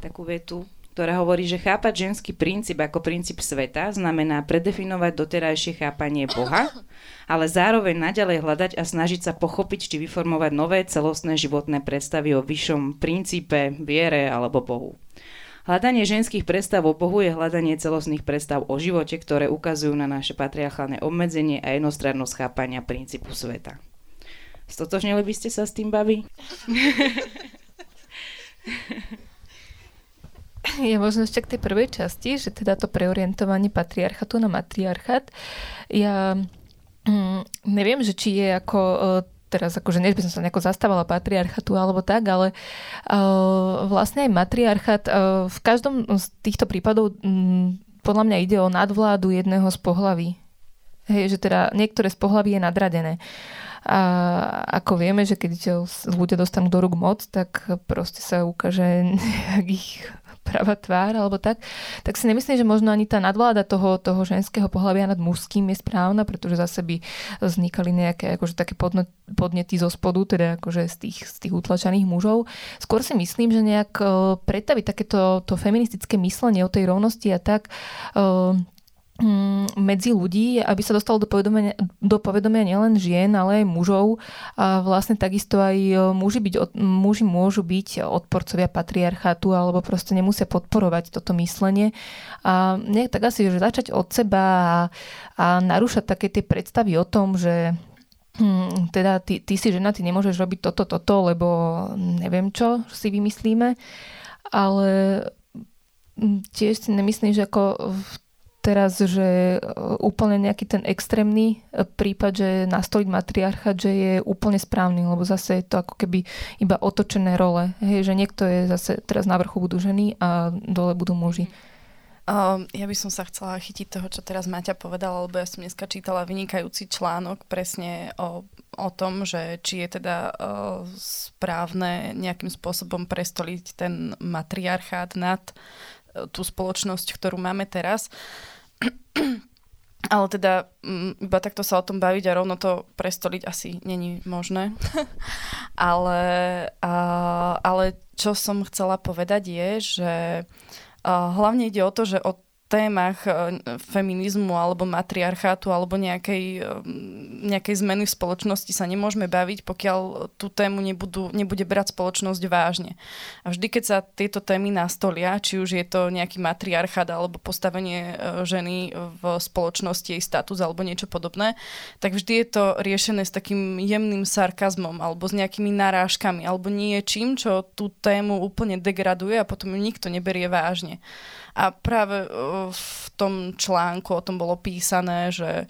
takú vetu, ktorá hovorí, že chápať ženský princíp ako princíp sveta znamená predefinovať doterajšie chápanie Boha, ale zároveň naďalej hľadať a snažiť sa pochopiť či vyformovať nové celostné životné predstavy o vyššom princípe, viere alebo Bohu. Hľadanie ženských predstav o Bohu je hľadanie celostných predstav o živote, ktoré ukazujú na naše patriarchálne obmedzenie a jednostrannosť chápania princípu sveta. Stotožnili by ste sa s tým, babi? je možno ešte k tej prvej časti, že teda to preorientovanie patriarchatu na matriarchat. Ja mm, neviem, že či je ako uh, teraz akože než by som sa nejako zastávala patriarchatu alebo tak, ale uh, vlastne aj matriarchat uh, v každom z týchto prípadov um, podľa mňa ide o nadvládu jedného z pohlaví. Hej, že teda niektoré z pohlaví je nadradené. A ako vieme, že keď ľudia dostanú do rúk moc, tak proste sa ukáže ich pravá tvár alebo tak, tak si nemyslím, že možno ani tá nadvláda toho, toho ženského pohľavia nad mužským je správna, pretože zase by vznikali nejaké akože také podnety zo spodu, teda akože z tých, z tých utlačaných mužov. Skôr si myslím, že nejak e, pretaviť takéto to feministické myslenie o tej rovnosti a tak Mm, medzi ľudí, aby sa dostalo do povedomia, do povedomia nielen žien, ale aj mužov. A vlastne takisto aj e, muži, byť, muži môžu byť odporcovia patriarchátu alebo proste nemusia podporovať toto myslenie. A nejak tak asi, že začať od seba a, a narúšať také tie predstavy o tom, že hm, teda ty, ty si žena, ty nemôžeš robiť toto, toto, lebo neviem čo si vymyslíme. Ale hm, tiež si nemyslím, že ako v teraz, že e, úplne nejaký ten extrémny e, prípad, že nastoliť matriarcha, že je úplne správny, lebo zase je to ako keby iba otočené role. Hej, že niekto je zase teraz na vrchu budú ženy a dole budú muži. Um, ja by som sa chcela chytiť toho, čo teraz Maťa povedala, lebo ja som dneska čítala vynikajúci článok presne o, o tom, že či je teda uh, správne nejakým spôsobom prestoliť ten matriarchát nad tú spoločnosť, ktorú máme teraz. Uh, ale teda mm, iba takto sa o tom baviť a rovno to prestoliť asi není možné. ale, a, ale čo som chcela povedať je, že a, hlavne ide o to, že od témach e, feminizmu alebo matriarchátu alebo nejakej, e, nejakej zmeny v spoločnosti sa nemôžeme baviť, pokiaľ tú tému nebudú, nebude brať spoločnosť vážne. A vždy, keď sa tieto témy nastolia, či už je to nejaký matriarchát alebo postavenie e, ženy v spoločnosti, jej status alebo niečo podobné, tak vždy je to riešené s takým jemným sarkazmom alebo s nejakými narážkami alebo niečím, čo tú tému úplne degraduje a potom ju nikto neberie vážne. A práve v tom článku o tom bolo písané, že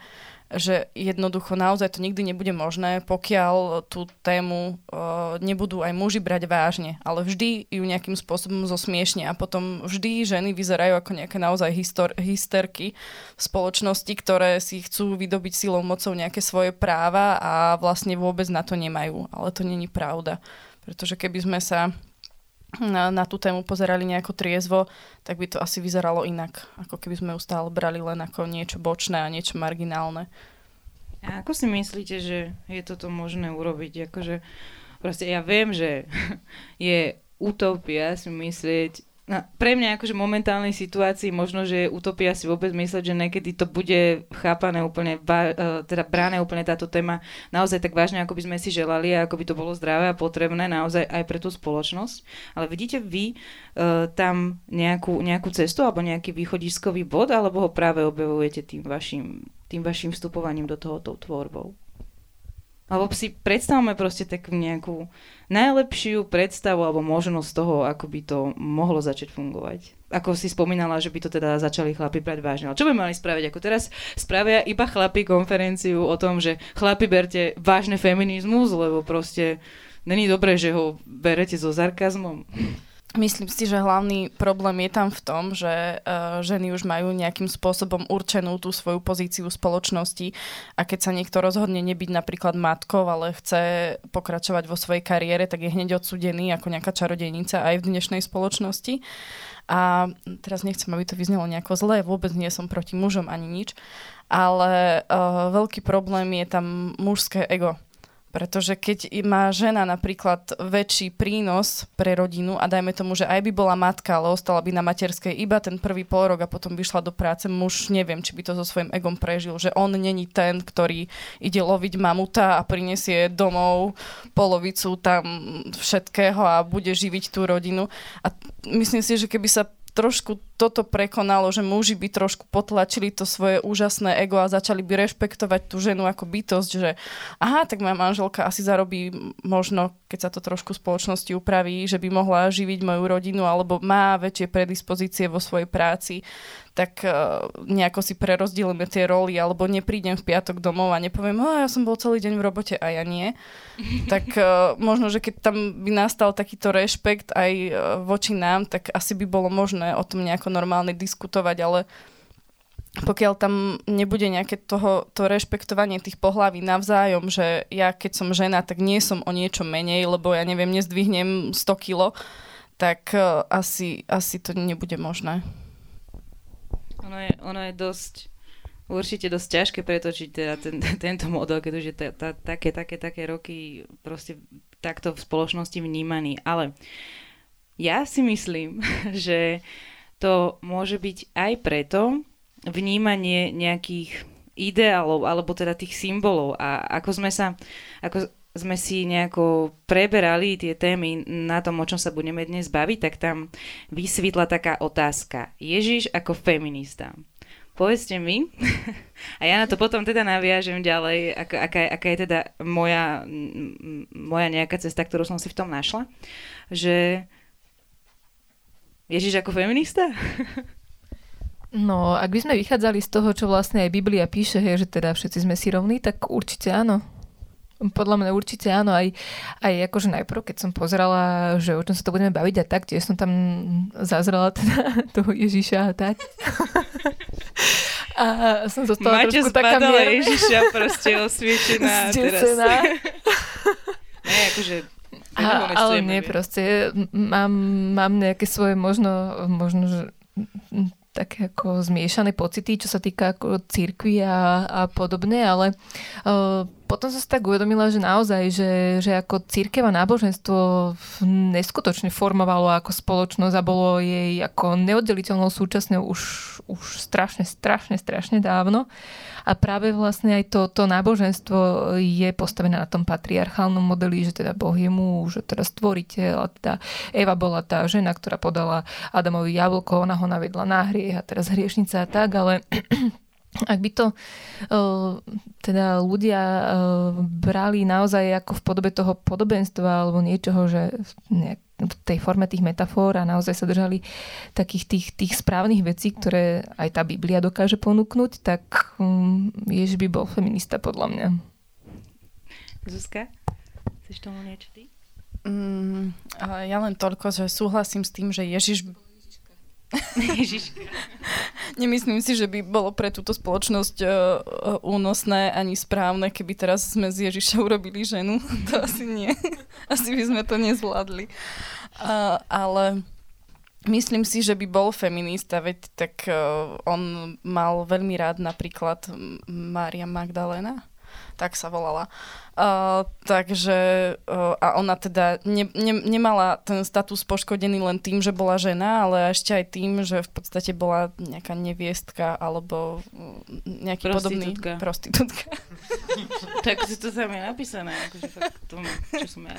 že jednoducho naozaj to nikdy nebude možné, pokiaľ tú tému uh, nebudú aj muži brať vážne, ale vždy ju nejakým spôsobom zosmiešne a potom vždy ženy vyzerajú ako nejaké naozaj histor- hysterky v spoločnosti, ktoré si chcú vydobiť silou mocou nejaké svoje práva a vlastne vôbec na to nemajú. Ale to není pravda. Pretože keby sme sa na, na tú tému pozerali nejako triezvo, tak by to asi vyzeralo inak. Ako keby sme ju stále brali len ako niečo bočné a niečo marginálne. A ako si myslíte, že je toto možné urobiť? Akože, proste ja viem, že je utopia si myslieť, pre mňa akože v momentálnej situácii možno, že je utopia si vôbec mysleť, že niekedy to bude chápané úplne, e, teda bráne úplne táto téma naozaj tak vážne, ako by sme si želali a ako by to bolo zdravé a potrebné naozaj aj pre tú spoločnosť. Ale vidíte vy uh, tam nejakú, nejakú cestu alebo nejaký východiskový bod, alebo ho práve objavujete tým vašim, tým vašim vstupovaním do toho tou tvorbou? Alebo si predstavme proste takú nejakú najlepšiu predstavu alebo možnosť toho, ako by to mohlo začať fungovať. Ako si spomínala, že by to teda začali chlapi brať vážne. Ale čo by mali spraviť? Ako teraz spravia iba chlapi konferenciu o tom, že chlapi berte vážne feminizmus, lebo proste není dobré, že ho berete so sarkazmom. Myslím si, že hlavný problém je tam v tom, že uh, ženy už majú nejakým spôsobom určenú tú svoju pozíciu v spoločnosti a keď sa niekto rozhodne nebyť napríklad matkou, ale chce pokračovať vo svojej kariére, tak je hneď odsudený ako nejaká čarodejnica aj v dnešnej spoločnosti. A teraz nechcem, aby to vyznelo nejako zlé, vôbec nie som proti mužom ani nič, ale uh, veľký problém je tam mužské ego pretože keď má žena napríklad väčší prínos pre rodinu a dajme tomu, že aj by bola matka, ale ostala by na materskej iba ten prvý pol rok a potom by šla do práce, muž neviem, či by to so svojím egom prežil, že on není ten, ktorý ide loviť mamuta a prinesie domov polovicu tam všetkého a bude živiť tú rodinu. A myslím si, že keby sa trošku toto prekonalo, že muži by trošku potlačili to svoje úžasné ego a začali by rešpektovať tú ženu ako bytosť, že aha, tak moja manželka asi zarobí možno, keď sa to trošku spoločnosti upraví, že by mohla živiť moju rodinu alebo má väčšie predispozície vo svojej práci, tak uh, nejako si prerozdielime tie roly, alebo neprídem v piatok domov a nepoviem, oh, ja som bol celý deň v robote a ja nie. tak uh, možno, že keď tam by nastal takýto rešpekt aj uh, voči nám, tak asi by bolo možné o tom nejako normálne diskutovať, ale pokiaľ tam nebude nejaké toho, to rešpektovanie tých pohlaví navzájom, že ja keď som žena, tak nie som o niečo menej, lebo ja neviem, nezdvihnem 100 kilo, tak uh, asi, asi to nebude možné. Ono je, ono je dosť, určite dosť ťažké pretočiť teda ten, tento model, keď už je ta, ta, také, také, také roky proste takto v spoločnosti vnímaný. Ale ja si myslím, že to môže byť aj preto, vnímanie nejakých ideálov alebo teda tých symbolov a ako sme sa, ako sme si nejako preberali tie témy na tom, o čom sa budeme dnes baviť, tak tam vysvetla taká otázka. Ježiš ako feminista. Povedzte mi, a ja na to potom teda naviažem ďalej, aká, aká, aká je teda moja, moja nejaká cesta, ktorú som si v tom našla, že Ježiš ako feminista? No, ak by sme vychádzali z toho, čo vlastne aj Biblia píše, hej, že teda všetci sme si rovní, tak určite áno. Podľa mňa určite áno, aj, aj akože najprv, keď som pozerala, že o čom sa to budeme baviť a tak, tiež som tam zazrela teda toho Ježiša a tak. a som zostala Máte trošku taká mier... Ježiša proste osvietená teraz. ne, akože a, ale nie, proste mám, mám nejaké svoje možno, možno že také ako zmiešané pocity, čo sa týka ako církvy a, a podobne, ale uh, potom som si tak uvedomila, že naozaj, že, že ako církev a náboženstvo neskutočne formovalo ako spoločnosť a bolo jej ako neoddeliteľnou súčasťou už, už strašne, strašne, strašne dávno. A práve vlastne aj to, to náboženstvo je postavené na tom patriarchálnom modeli, že teda Boh je muž, že teda stvoriteľ a teda Eva bola tá žena, ktorá podala Adamovi jablko, ona ho navedla na hriech a teraz hriešnica a tak, ale ak by to uh, teda ľudia uh, brali naozaj ako v podobe toho podobenstva alebo niečoho, že nejak, v tej forme tých metafor a naozaj sa držali takých tých, tých správnych vecí, ktoré aj tá Biblia dokáže ponúknuť, tak um, Ježiš by bol feminista podľa mňa. Zuzka, chceš tomu niečo ty? Mm, ja len toľko, že súhlasím s tým, že Ježiš Nemyslím si, že by bolo pre túto spoločnosť uh, únosné ani správne, keby teraz sme z Ježiša urobili ženu. To asi nie. asi by sme to nezvládli. Uh, ale myslím si, že by bol feminista, veď tak uh, on mal veľmi rád napríklad Mária Magdalena tak sa volala. Uh, takže uh, a ona teda ne, ne, nemala ten status poškodený len tým, že bola žena, ale ešte aj tým, že v podstate bola nejaká neviestka alebo nejaký prostitútka. podobný prostitútka. tak si to tam je napísané, akože fakt tomu, čo som ja.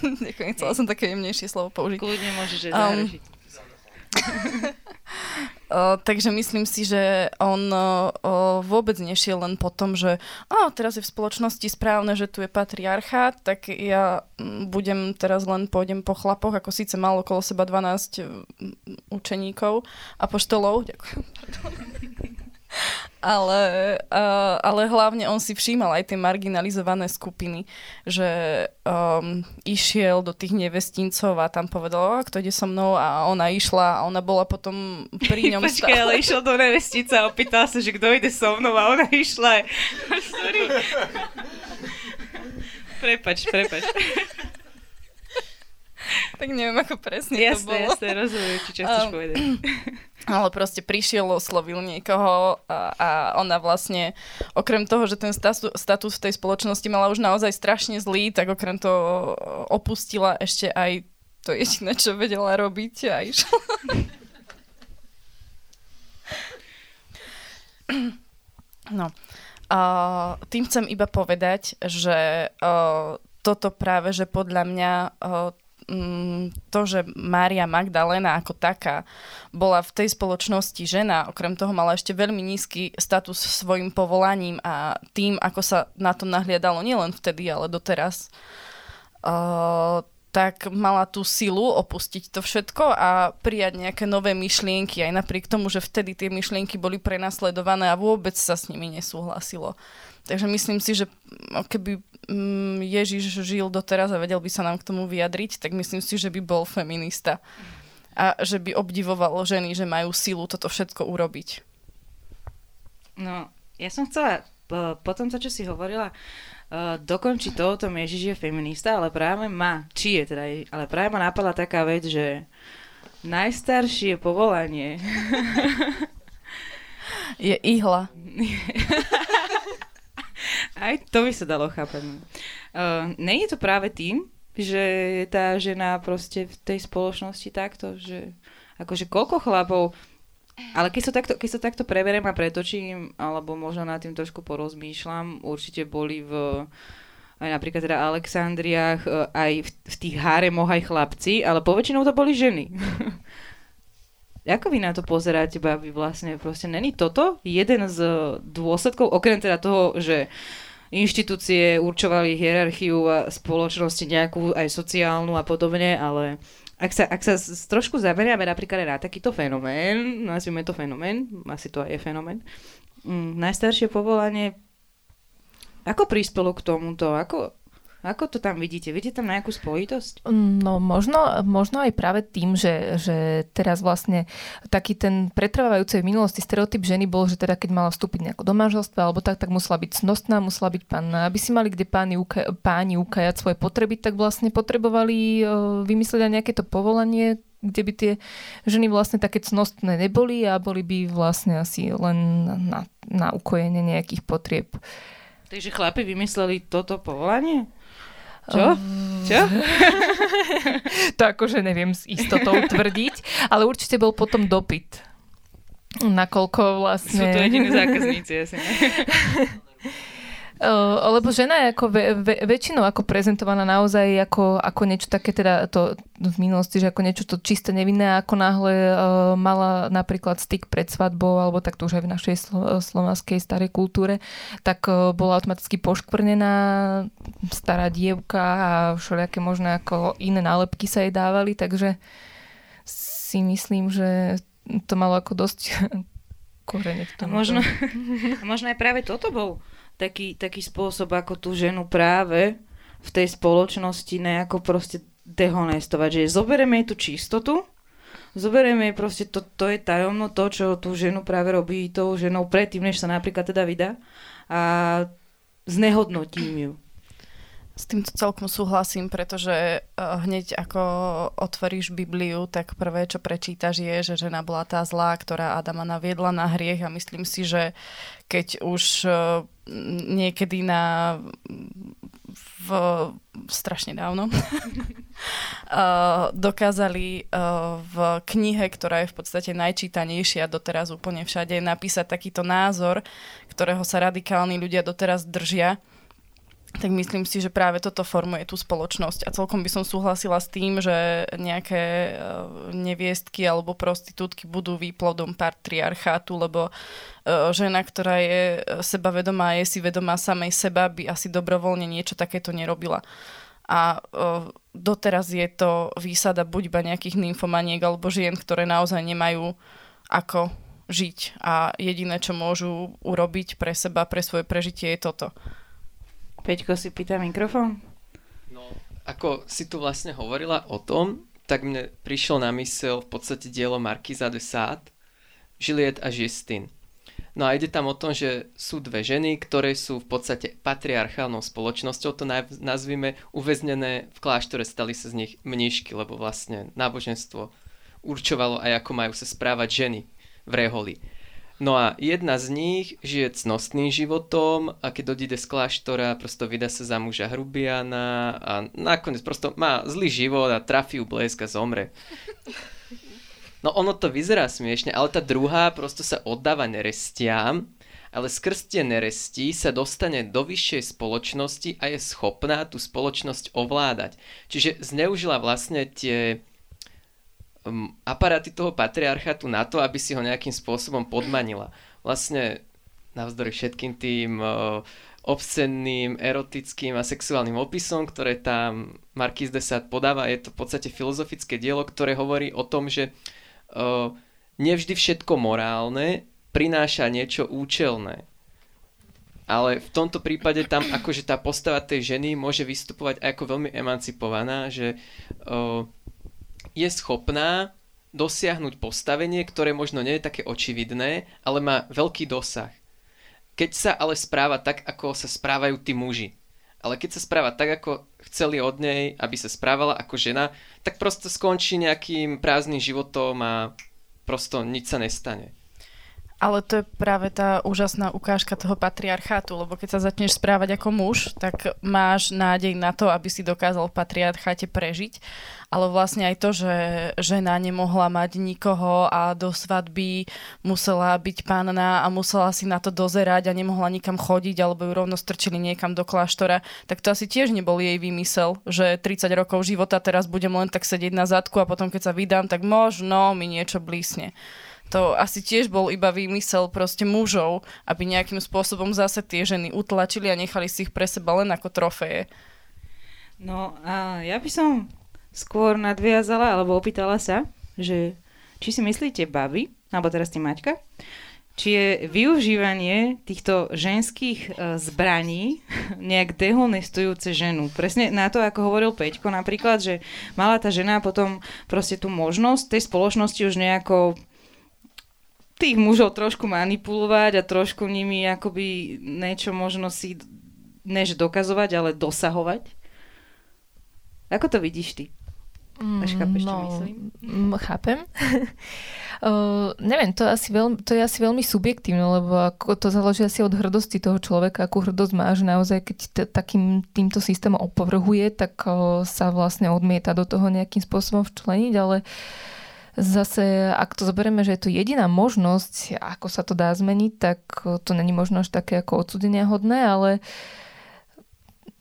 Ďakujem, chcela som také jemnejšie slovo použiť. Kľudne môžeš že Um, Uh, takže myslím si, že on uh, vôbec nešiel len po tom, že oh, teraz je v spoločnosti správne, že tu je patriarchát, tak ja budem teraz len pôjdem po chlapoch, ako síce mal okolo seba 12 učeníkov a poštolov. Ďakujem. Ale, uh, ale hlavne on si všímal aj tie marginalizované skupiny, že um, išiel do tých nevestincov a tam povedal, kto ide so mnou a ona išla a ona bola potom pri ňom Počkaj, ale išiel do nevestice a opýtal sa, že kto ide so mnou a ona išla. Sorry. prepač, prepač. tak neviem, ako presne jasné, to bolo. Jasné, rozumiem, či čo chceš um, povedať. Ale proste prišiel, oslovil niekoho a, a ona vlastne, okrem toho, že ten status, status v tej spoločnosti mala už naozaj strašne zlý, tak okrem toho opustila ešte aj to jediné, čo vedela robiť a išla. No. Uh, tým chcem iba povedať, že uh, toto práve, že podľa mňa uh, to, že Mária Magdalena ako taká bola v tej spoločnosti žena, okrem toho mala ešte veľmi nízky status svojim povolaním a tým, ako sa na to nahliadalo nielen vtedy, ale doteraz, uh, tak mala tú silu opustiť to všetko a prijať nejaké nové myšlienky, aj napriek tomu, že vtedy tie myšlienky boli prenasledované a vôbec sa s nimi nesúhlasilo. Takže myslím si, že keby mm, Ježiš žil doteraz a vedel by sa nám k tomu vyjadriť, tak myslím si, že by bol feminista. A že by obdivoval ženy, že majú silu toto všetko urobiť. No, ja som chcela, po, tom, čo si hovorila, uh, dokončiť to tom, Ježiš je feminista, ale práve ma, či je teda, ale práve ma napadla taká vec, že najstaršie povolanie Je ihla. Aj to by sa dalo chápať. Uh, nie je to práve tým, že je tá žena proste v tej spoločnosti takto, že akože koľko chlapov ale keď sa takto, keď sa takto preberiem a pretočím, alebo možno nad tým trošku porozmýšľam, určite boli v aj napríklad teda Alexandriách, e, aj v, v tých háremoch aj chlapci, ale poväčšinou to boli ženy. Ako vy na to pozeráte, babi, vlastne proste není toto jeden z dôsledkov, okrem teda toho, že inštitúcie určovali hierarchiu a spoločnosti nejakú aj sociálnu a podobne, ale ak sa, ak sa trošku zameriame napríklad na takýto fenomén, nazvime to fenomén, asi to aj je fenomén, mm, najstaršie povolanie, ako prispelo k tomuto? Ako, ako to tam vidíte? Vidíte tam nejakú spojitosť? No možno, možno aj práve tým, že, že teraz vlastne taký ten pretrvávajúcej v minulosti stereotyp ženy bol, že teda keď mala vstúpiť nejako do manželstva alebo tak, tak musela byť cnostná, musela byť panna. Aby si mali kde páni, uka- páni ukajať svoje potreby, tak vlastne potrebovali e, vymyslieť aj nejaké to povolanie, kde by tie ženy vlastne také cnostné neboli a boli by vlastne asi len na, na ukojenie nejakých potrieb. Takže chlapi vymysleli toto povolanie? Čo? Čo? to akože neviem s istotou tvrdiť, ale určite bol potom dopyt. Nakoľko vlastne... Sú to jediní zákazníci, asi. Uh, lebo žena je ako ve, ve, väčšinou ako prezentovaná naozaj ako, ako niečo také teda to v minulosti, že ako niečo to čisté nevinné, ako náhle uh, mala napríklad styk pred svadbou, alebo tak to už aj v našej slo, slovenskej starej kultúre, tak uh, bola automaticky poškvrnená stará dievka a všelijaké možné ako iné nálepky sa jej dávali, takže si myslím, že to malo ako dosť korene v A tom. možno, a možno aj práve toto bol taký, taký spôsob, ako tú ženu práve v tej spoločnosti nejako proste dehonestovať, že zoberieme jej tú čistotu, zoberieme jej proste to, to je tajomno, to, čo tú ženu práve robí tou ženou predtým, než sa napríklad teda vydá a znehodnotím ju. S týmto celkom súhlasím, pretože uh, hneď ako otvoríš Bibliu, tak prvé, čo prečítaš je, že žena bola tá zlá, ktorá Adama naviedla na hriech a myslím si, že keď už uh, niekedy na v, strašne dávno uh, dokázali uh, v knihe, ktorá je v podstate najčítanejšia doteraz úplne všade, napísať takýto názor, ktorého sa radikálni ľudia doteraz držia, tak myslím si, že práve toto formuje tú spoločnosť. A celkom by som súhlasila s tým, že nejaké uh, neviestky alebo prostitútky budú výplodom patriarchátu, lebo uh, žena, ktorá je sebavedomá a je si vedomá samej seba, by asi dobrovoľne niečo takéto nerobila. A doteraz je to výsada buď iba nejakých nymfomaniek alebo žien, ktoré naozaj nemajú ako žiť. A jediné, čo môžu urobiť pre seba, pre svoje prežitie je toto. Peťko si pýta mikrofón? No, ako si tu vlastne hovorila o tom, tak mne prišlo na mysel v podstate dielo Markiza de Sade, Juliet a Justine. No a ide tam o tom, že sú dve ženy, ktoré sú v podstate patriarchálnou spoločnosťou, to nazvime uväznené v kláštore, stali sa z nich mnišky, lebo vlastne náboženstvo určovalo aj ako majú sa správať ženy v reholi. No a jedna z nich žije cnostným životom a keď odíde z kláštora, prosto vydá sa za muža hrubiana a nakoniec prosto má zlý život a trafí ju blesk a zomre. No ono to vyzerá smiešne, ale tá druhá prosto sa oddáva nerestiam, ale skrz tie neresti sa dostane do vyššej spoločnosti a je schopná tú spoločnosť ovládať. Čiže zneužila vlastne tie aparáty toho patriarchatu na to, aby si ho nejakým spôsobom podmanila. Vlastne navzdory všetkým tým uh, obscenným, erotickým a sexuálnym opisom, ktoré tam Marquis de Sade podáva, je to v podstate filozofické dielo, ktoré hovorí o tom, že nevždy všetko morálne prináša niečo účelné. Ale v tomto prípade tam akože tá postava tej ženy môže vystupovať ako veľmi emancipovaná, že uh, je schopná dosiahnuť postavenie, ktoré možno nie je také očividné, ale má veľký dosah. keď sa ale správa tak, ako sa správajú tí muži. Ale keď sa správa tak, ako chceli od nej, aby sa správala ako žena, tak prosto skončí nejakým prázdnym životom a prosto nič sa nestane. Ale to je práve tá úžasná ukážka toho patriarchátu, lebo keď sa začneš správať ako muž, tak máš nádej na to, aby si dokázal v patriarcháte prežiť. Ale vlastne aj to, že žena nemohla mať nikoho a do svadby musela byť panna a musela si na to dozerať a nemohla nikam chodiť alebo ju rovno strčili niekam do kláštora, tak to asi tiež nebol jej výmysel, že 30 rokov života teraz budem len tak sedieť na zadku a potom keď sa vydám, tak možno mi niečo blísne to asi tiež bol iba výmysel proste mužov, aby nejakým spôsobom zase tie ženy utlačili a nechali si ich pre seba len ako trofeje. No a ja by som skôr nadviazala alebo opýtala sa, že či si myslíte, baby, alebo teraz ty Maťka, či je využívanie týchto ženských e, zbraní nejak dehonestujúce ženu. Presne na to, ako hovoril Peťko napríklad, že mala tá žena potom proste tú možnosť tej spoločnosti už nejako tých mužov trošku manipulovať a trošku nimi akoby niečo možno si než dokazovať, ale dosahovať. Ako to vidíš ty? Až chápeš, čo no, myslím? mm, chápem. uh, neviem, to asi veľmi, to je asi veľmi subjektívne, lebo ako to záleží asi od hrdosti toho človeka, akú hrdosť má, že naozaj keď t- takým týmto systémom opovrhuje, tak uh, sa vlastne odmieta do toho nejakým spôsobom včleniť, ale Zase, ak to zoberieme, že je to jediná možnosť, ako sa to dá zmeniť, tak to není možno až také ako odsudenia hodné, ale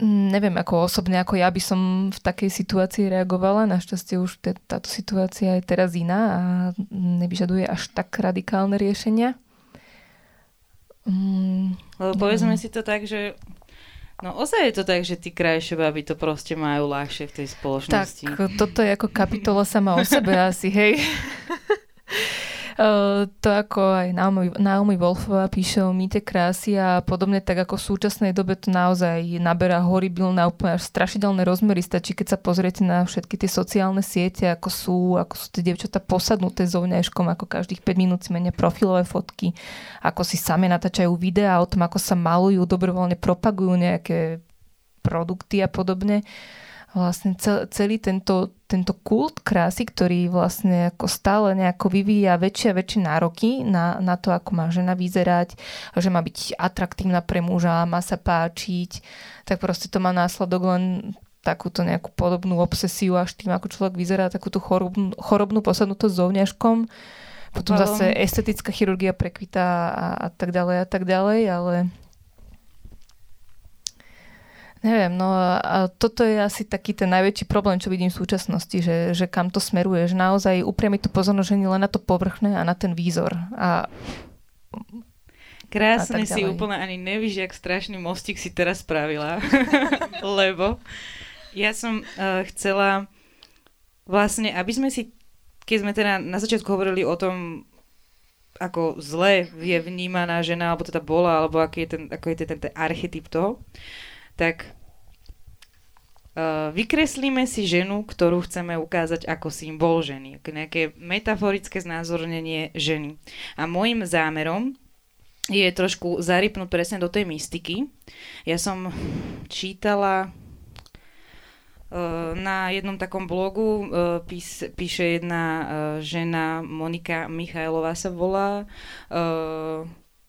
neviem ako osobne, ako ja by som v takej situácii reagovala. Našťastie už t- táto situácia je teraz iná a nevyžaduje až tak radikálne riešenia. Mm, Lebo povedzme si to tak, že No ozaj je to tak, že tí krajšie baby to proste majú ľahšie v tej spoločnosti. Tak, toto je ako kapitola sama o sebe asi, hej. To ako aj Naomi, Naomi Wolfová píše o mýte krásy a podobne, tak ako v súčasnej dobe to naozaj naberá horibilné úplne až strašidelné rozmery. Stačí, keď sa pozriete na všetky tie sociálne siete, ako sú, ako sú tie dievčatá posadnuté zovňajškom, ako každých 5 minút si menia profilové fotky, ako si same natáčajú videá o tom, ako sa malujú, dobrovoľne propagujú nejaké produkty a podobne. Vlastne celý tento, tento kult krásy, ktorý vlastne ako stále nejako vyvíja väčšie a väčšie nároky na, na to, ako má žena vyzerať, že má byť atraktívna pre muža, má sa páčiť, tak proste to má následok len takúto nejakú podobnú obsesiu až tým, ako človek vyzerá, takúto chorobnú, chorobnú posadnutosť zovňažkom. Potom zase estetická chirurgia prekvita a, a tak ďalej a tak ďalej, ale Neviem, no a toto je asi taký ten najväčší problém, čo vidím v súčasnosti, že, že kam to smeruje, že naozaj upriamiť tú pozornosť len na to povrchné a na ten výzor. A Krásne si úplne ani nevíš, jak strašný mostík si teraz spravila. Lebo ja som uh, chcela vlastne, aby sme si, keď sme teda na začiatku hovorili o tom, ako zle je vnímaná žena, alebo teda bola, alebo aký je ten, ako je ten, ten, ten archetyp toho, tak uh, vykreslíme si ženu, ktorú chceme ukázať ako symbol ženy, nejaké metaforické znázornenie ženy. A môjim zámerom je trošku zarypnúť presne do tej mystiky. Ja som čítala uh, na jednom takom blogu uh, pís, píše jedna žena, Monika Michajlová sa volá,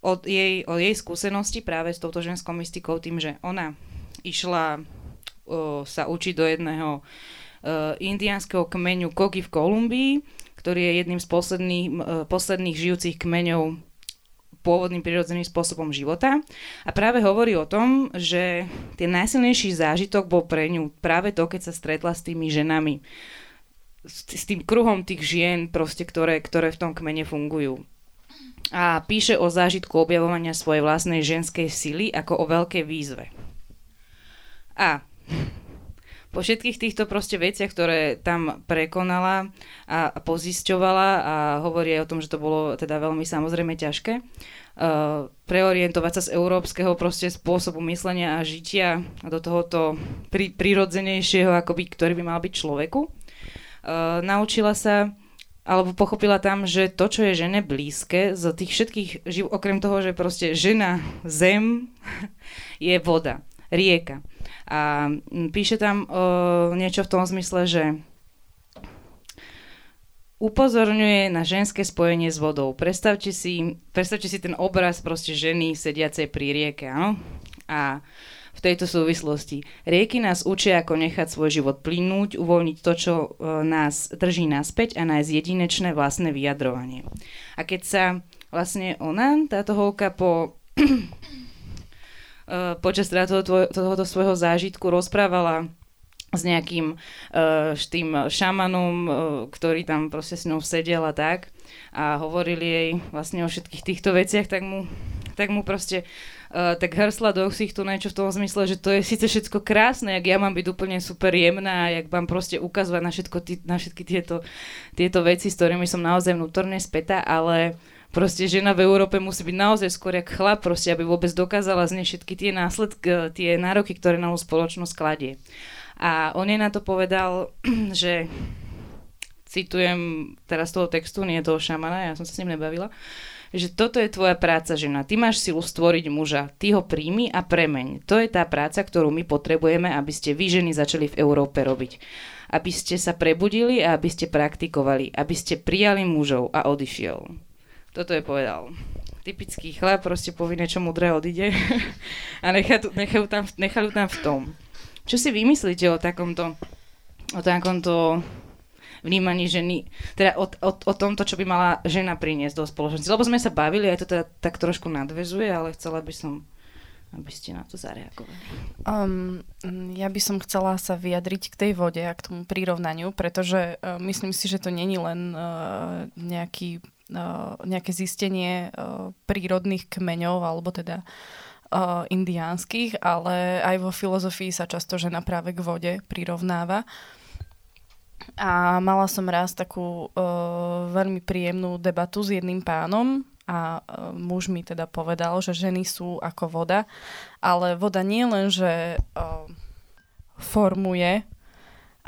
od jej, o jej skúsenosti práve s touto ženskou mystikou, tým, že ona išla uh, sa učiť do jedného uh, indiánskeho kmeňu Kogi v Kolumbii, ktorý je jedným z posledných, uh, posledných žijúcich kmeňov pôvodným prirodzeným spôsobom života. A práve hovorí o tom, že ten najsilnejší zážitok bol pre ňu práve to, keď sa stretla s tými ženami, s tým kruhom tých žien, proste, ktoré, ktoré v tom kmene fungujú. A píše o zážitku objavovania svojej vlastnej ženskej sily ako o veľkej výzve. A po všetkých týchto proste veciach, ktoré tam prekonala a pozisťovala a hovorí aj o tom, že to bolo teda veľmi samozrejme ťažké, uh, preorientovať sa z európskeho proste spôsobu myslenia a žitia do tohoto pri, prirodzenejšieho, akoby, ktorý by mal byť človeku. Uh, naučila sa alebo pochopila tam, že to, čo je žene blízke, z tých všetkých, živ, okrem toho, že proste žena, zem, je voda, rieka. A mm, píše tam o, niečo v tom zmysle, že upozorňuje na ženské spojenie s vodou. Predstavte si, predstavte si ten obraz proste ženy sediacej pri rieke, áno? A v tejto súvislosti. Rieky nás učia, ako nechať svoj život plynúť, uvoľniť to, čo e, nás drží naspäť a nájsť jedinečné vlastné vyjadrovanie. A keď sa vlastne ona, táto holka po počas teda toho, tohoto svojho zážitku rozprávala s nejakým uh, tým šamanom, uh, ktorý tam proste s ňou sedel a tak a hovorili jej vlastne o všetkých týchto veciach, tak mu, tak mu proste uh, tak hrsla do ksichtu niečo v tom zmysle, že to je síce všetko krásne, jak ja mám byť úplne super jemná, jak mám proste ukazovať na, všetko na všetky tieto, tieto veci, s ktorými som naozaj vnútorne spätá, ale proste žena v Európe musí byť naozaj skôr jak chlap, proste, aby vôbec dokázala znieť všetky tie následky, tie nároky, ktoré na spoločnosť kladie. A on jej na to povedal, že citujem teraz toho textu, nie toho šamana, ja som sa s ním nebavila, že toto je tvoja práca, žena. Ty máš silu stvoriť muža. Ty ho príjmi a premeň. To je tá práca, ktorú my potrebujeme, aby ste vy ženy začali v Európe robiť. Aby ste sa prebudili a aby ste praktikovali. Aby ste prijali mužov a odišiel. Toto je povedal. Typický chlap proste povie niečo mudré odíde a nechajú, nechajú, tam, nechajú tam v tom. Čo si vymyslíte o takomto, o takomto vnímaní ženy, teda o, o, o tomto, čo by mala žena priniesť do spoločnosti. Lebo sme sa bavili, aj to teda tak trošku nadvezuje, ale chcela by som aby ste na to zareagovali. Um, ja by som chcela sa vyjadriť k tej vode a k tomu prirovnaniu, pretože uh, myslím si, že to není len uh, nejaký, nejaké zistenie uh, prírodných kmeňov, alebo teda uh, indiánskych, ale aj vo filozofii sa často žena práve k vode prirovnáva. A mala som raz takú veľmi príjemnú debatu s jedným pánom a muž mi teda povedal, že ženy sú ako voda, ale voda nie len, že formuje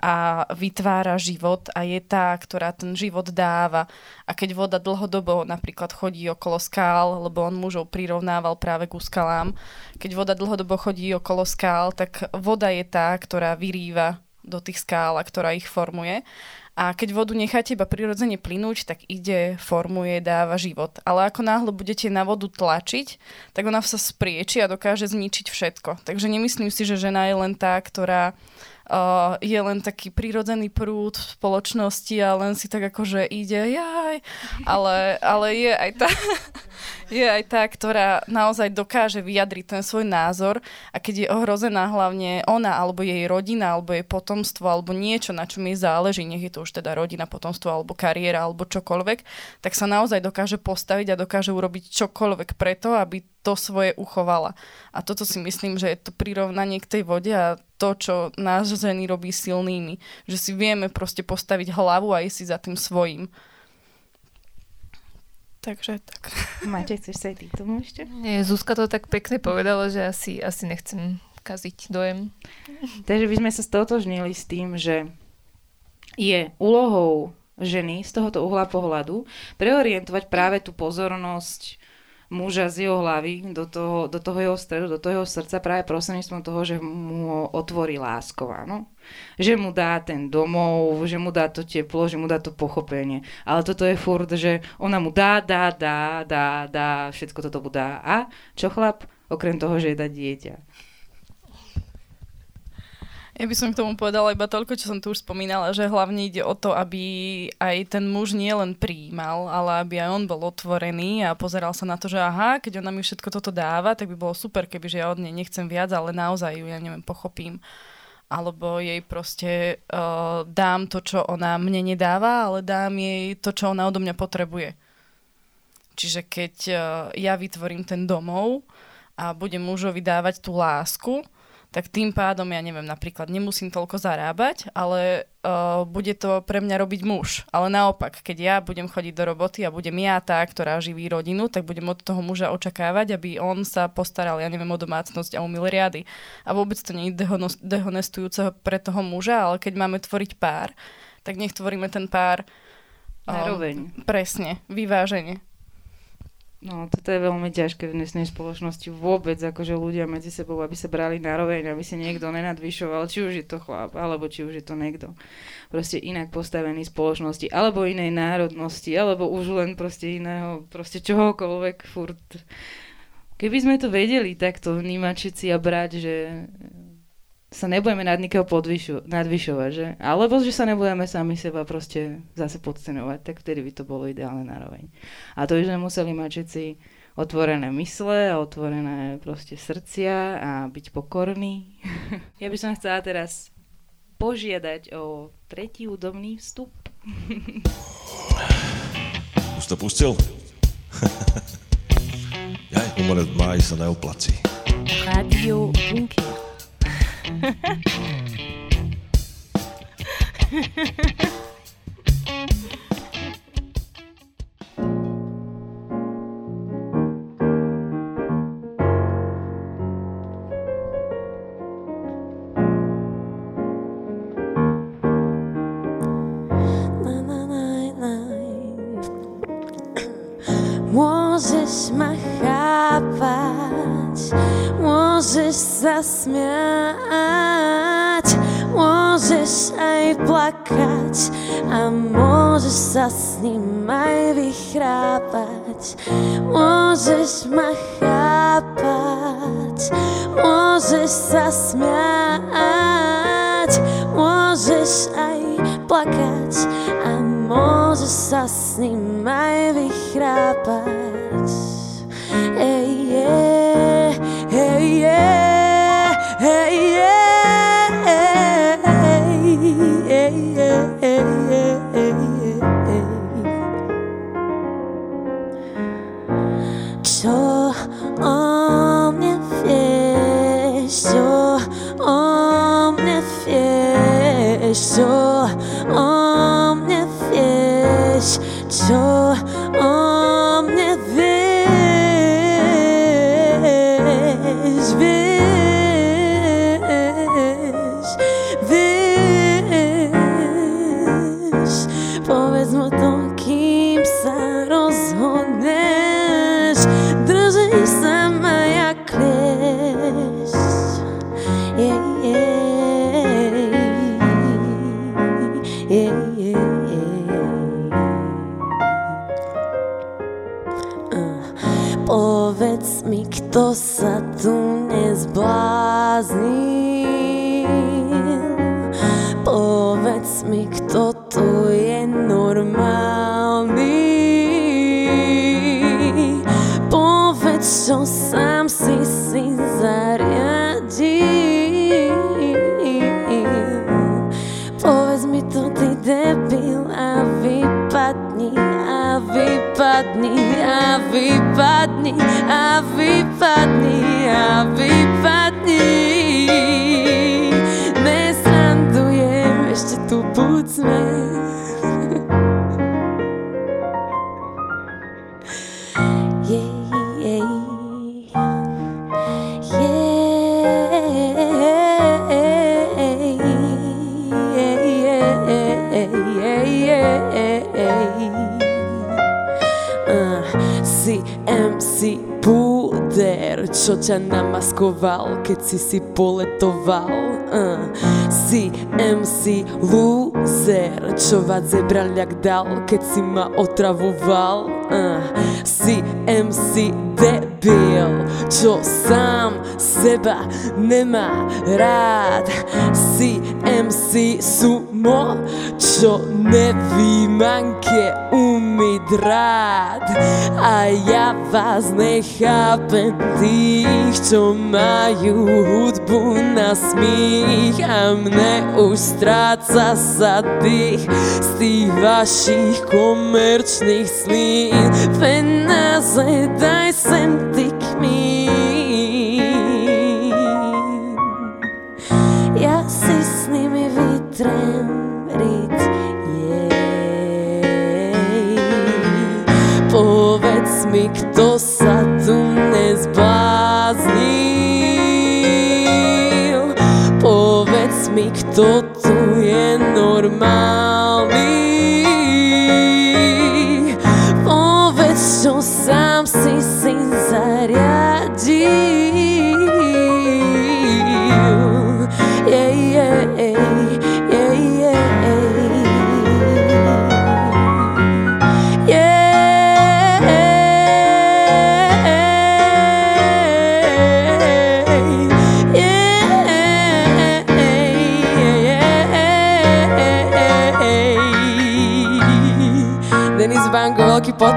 a vytvára život a je tá, ktorá ten život dáva. A keď voda dlhodobo napríklad chodí okolo skál, lebo on mužov prirovnával práve ku skalám, keď voda dlhodobo chodí okolo skál, tak voda je tá, ktorá vyrýva do tých skál a ktorá ich formuje. A keď vodu necháte iba prirodzene plynúť, tak ide, formuje, dáva život. Ale ako náhle budete na vodu tlačiť, tak ona sa sprieči a dokáže zničiť všetko. Takže nemyslím si, že žena je len tá, ktorá uh, je len taký prirodzený prúd v spoločnosti a len si tak akože ide, jaj, ale, ale je aj tá, je aj tá, ktorá naozaj dokáže vyjadriť ten svoj názor a keď je ohrozená hlavne ona, alebo jej rodina, alebo jej potomstvo, alebo niečo, na čom jej záleží, nech je to už teda rodina, potomstvo, alebo kariéra, alebo čokoľvek, tak sa naozaj dokáže postaviť a dokáže urobiť čokoľvek preto, aby to svoje uchovala. A toto si myslím, že je to prirovnanie k tej vode a to, čo nás ženy robí silnými. Že si vieme proste postaviť hlavu a ísť si za tým svojím. Takže tak. Máte, chceš sa aj ty tomu ešte? Nie, Zuzka to tak pekne povedala, že asi, asi nechcem kaziť dojem. Takže by sme sa stotožnili s tým, že je úlohou ženy z tohoto uhla pohľadu preorientovať práve tú pozornosť muža z jeho hlavy do toho, do toho jeho stredu, do toho jeho srdca práve prostredníctvom toho, že mu ho otvorí láskou, áno? Že mu dá ten domov, že mu dá to teplo, že mu dá to pochopenie. Ale toto je furt, že ona mu dá, dá, dá, dá, dá, všetko toto mu dá. A čo chlap? Okrem toho, že je dať dieťa. Ja by som k tomu povedala iba toľko, čo som tu už spomínala, že hlavne ide o to, aby aj ten muž nie len prijímal, ale aby aj on bol otvorený a pozeral sa na to, že aha, keď ona mi všetko toto dáva, tak by bolo super, keby že ja od nej nechcem viac, ale naozaj ju, ja neviem, pochopím. Alebo jej proste uh, dám to, čo ona mne nedáva, ale dám jej to, čo ona odo mňa potrebuje. Čiže keď uh, ja vytvorím ten domov a budem mužovi dávať tú lásku, tak tým pádom, ja neviem, napríklad nemusím toľko zarábať, ale uh, bude to pre mňa robiť muž. Ale naopak, keď ja budem chodiť do roboty a budem ja tá, ktorá živí rodinu, tak budem od toho muža očakávať, aby on sa postaral, ja neviem, o domácnosť a umil riady. A vôbec to nie je dehonestujúce pre toho muža, ale keď máme tvoriť pár, tak nech tvoríme ten pár Naroveň. presne, vyváženie. No, toto je veľmi ťažké v dnešnej spoločnosti vôbec, akože ľudia medzi sebou, aby sa brali naroveň, aby si niekto nenadvyšoval, či už je to chlap, alebo či už je to niekto proste inak postavený spoločnosti, alebo inej národnosti, alebo už len proste iného, proste čohokoľvek furt. Keby sme to vedeli takto vnímať všetci a brať, že sa nebudeme nad nikoho podvyšu, nadvyšovať, že? Alebo že sa nebudeme sami seba proste zase podcenovať, tak vtedy by to bolo ideálne nároveň. A to by sme museli mať všetci otvorené mysle a otvorené proste srdcia a byť pokorní. ja by som chcela teraz požiadať o tretí údobný vstup. Už to pustil? Jaj, umret máj sa neoplací. Radio Bunker. Ha ha ha ha. Môžeš sa smiať, môžeš aj plakať a môžeš sa s ním aj vychrápať. Môžeš ma chápať, môžeš sa smiať, môžeš aj plakať a môžeš sa s ním aj vychrápať. Hej, yeah, namaskoval, keď si si poletoval. Uh, si MC Loser, čo vás zebraľak dal, keď si ma otravoval. Uh, si MC Debil, čo sám seba nemá rád. Si MC Sumo, čo nevýmanke umí drát. A ja vás nechápem tých, čo majú hudbu na smích a mne už stráca sa dých z tých vašich komerčných slín. Penáze daj sem ty Povedz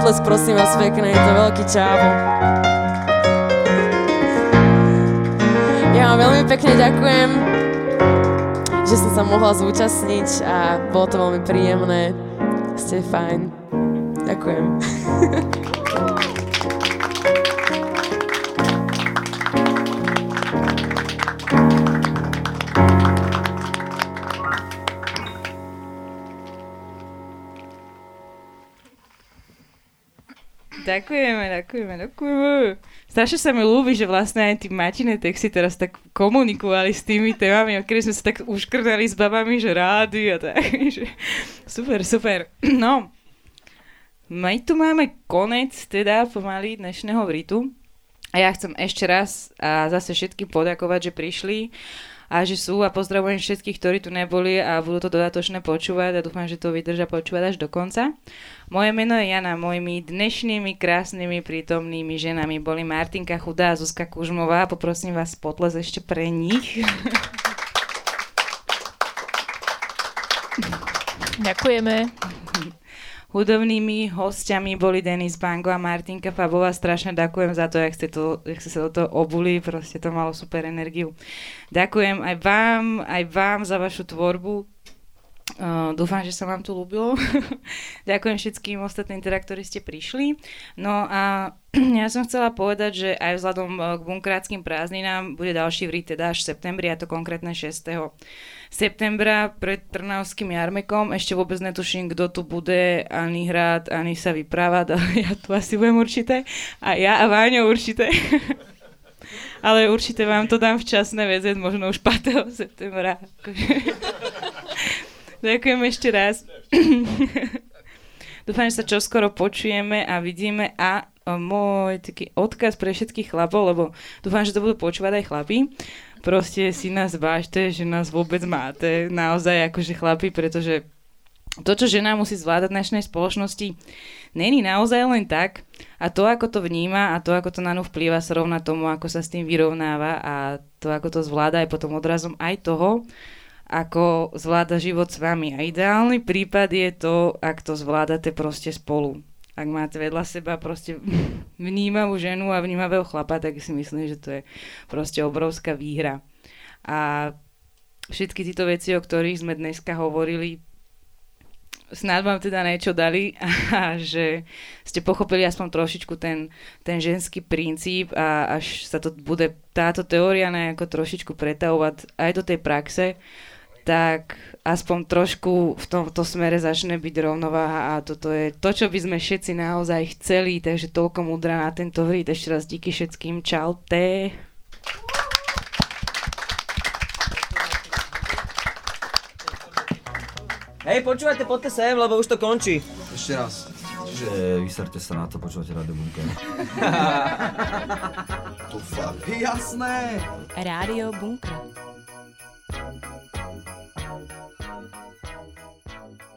veľký potles, prosím vás pekne, je to veľký čávo. Ja vám veľmi pekne ďakujem, že som sa mohla zúčastniť a bolo to veľmi príjemné. Ste fajn. Ďakujem. Ďakujeme, ďakujeme, ďakujeme. Strašne sa mi ľúbi, že vlastne aj tí Matine texty teraz tak komunikovali s tými témami, o ktorých sme sa tak uškrnali s babami, že rády a tak. Že... Super, super. No, my tu máme konec teda pomaly dnešného vritu. A ja chcem ešte raz a zase všetkým poďakovať, že prišli a že sú a pozdravujem všetkých, ktorí tu neboli a budú to dodatočné počúvať a dúfam, že to vydržia počúvať až do konca. Moje meno je Jana, mojimi dnešnými krásnymi prítomnými ženami boli Martinka Chudá a Zuzka Kužmová. Poprosím vás potles ešte pre nich. Ďakujeme. Hudobnými hostiami boli Denis Bango a Martinka Fabová. Strašne ďakujem za to, jak ste, to, jak ste sa do toho obuli. Proste to malo super energiu. Ďakujem aj vám, aj vám za vašu tvorbu. Dúfam, že sa vám tu ľúbilo. Ďakujem všetkým ostatným, teda, ktorí ste prišli. No a ja som chcela povedať, že aj vzhľadom k bunkrátským prázdninám bude ďalší vrí teda až v septembri, a to konkrétne 6 septembra pred Trnavským jarmekom. Ešte vôbec netuším, kto tu bude, ani hrať, ani sa vyprávať, ale ja tu asi budem určité. A ja a Váňo určité. ale určite vám to dám včasné vedieť, možno už 5. septembra. Ďakujem ešte raz. Dúfam, že sa čoskoro počujeme a vidíme. A môj taký odkaz pre všetkých chlapov, lebo dúfam, že to budú počúvať aj chlapi. Proste si nás vážte, že nás vôbec máte, naozaj akože chlapi, pretože to, čo žena musí zvládať v dnešnej spoločnosti, není naozaj len tak. A to, ako to vníma a to, ako to na ňu vplýva, sa rovná tomu, ako sa s tým vyrovnáva a to, ako to zvláda aj potom odrazom aj toho, ako zvláda život s vami. A ideálny prípad je to, ak to zvládate proste spolu ak máte vedľa seba proste vnímavú ženu a vnímavého chlapa, tak si myslím, že to je proste obrovská výhra. A všetky tieto veci, o ktorých sme dneska hovorili, snad vám teda niečo dali a že ste pochopili aspoň trošičku ten, ten ženský princíp a až sa to bude táto teória nejako trošičku pretavovať aj do tej praxe, tak aspoň trošku v tomto smere začne byť rovnováha a toto je to, čo by sme všetci naozaj chceli, takže toľko múdra na tento hry. Ešte raz díky všetkým, čaute. Hej, počúvajte, poďte sem, lebo už to končí. Ešte raz. Čiže vyserte sa na to, počúvate Rádio Bunker. to fakt. Jasné. Rádio Bunker. Thank you.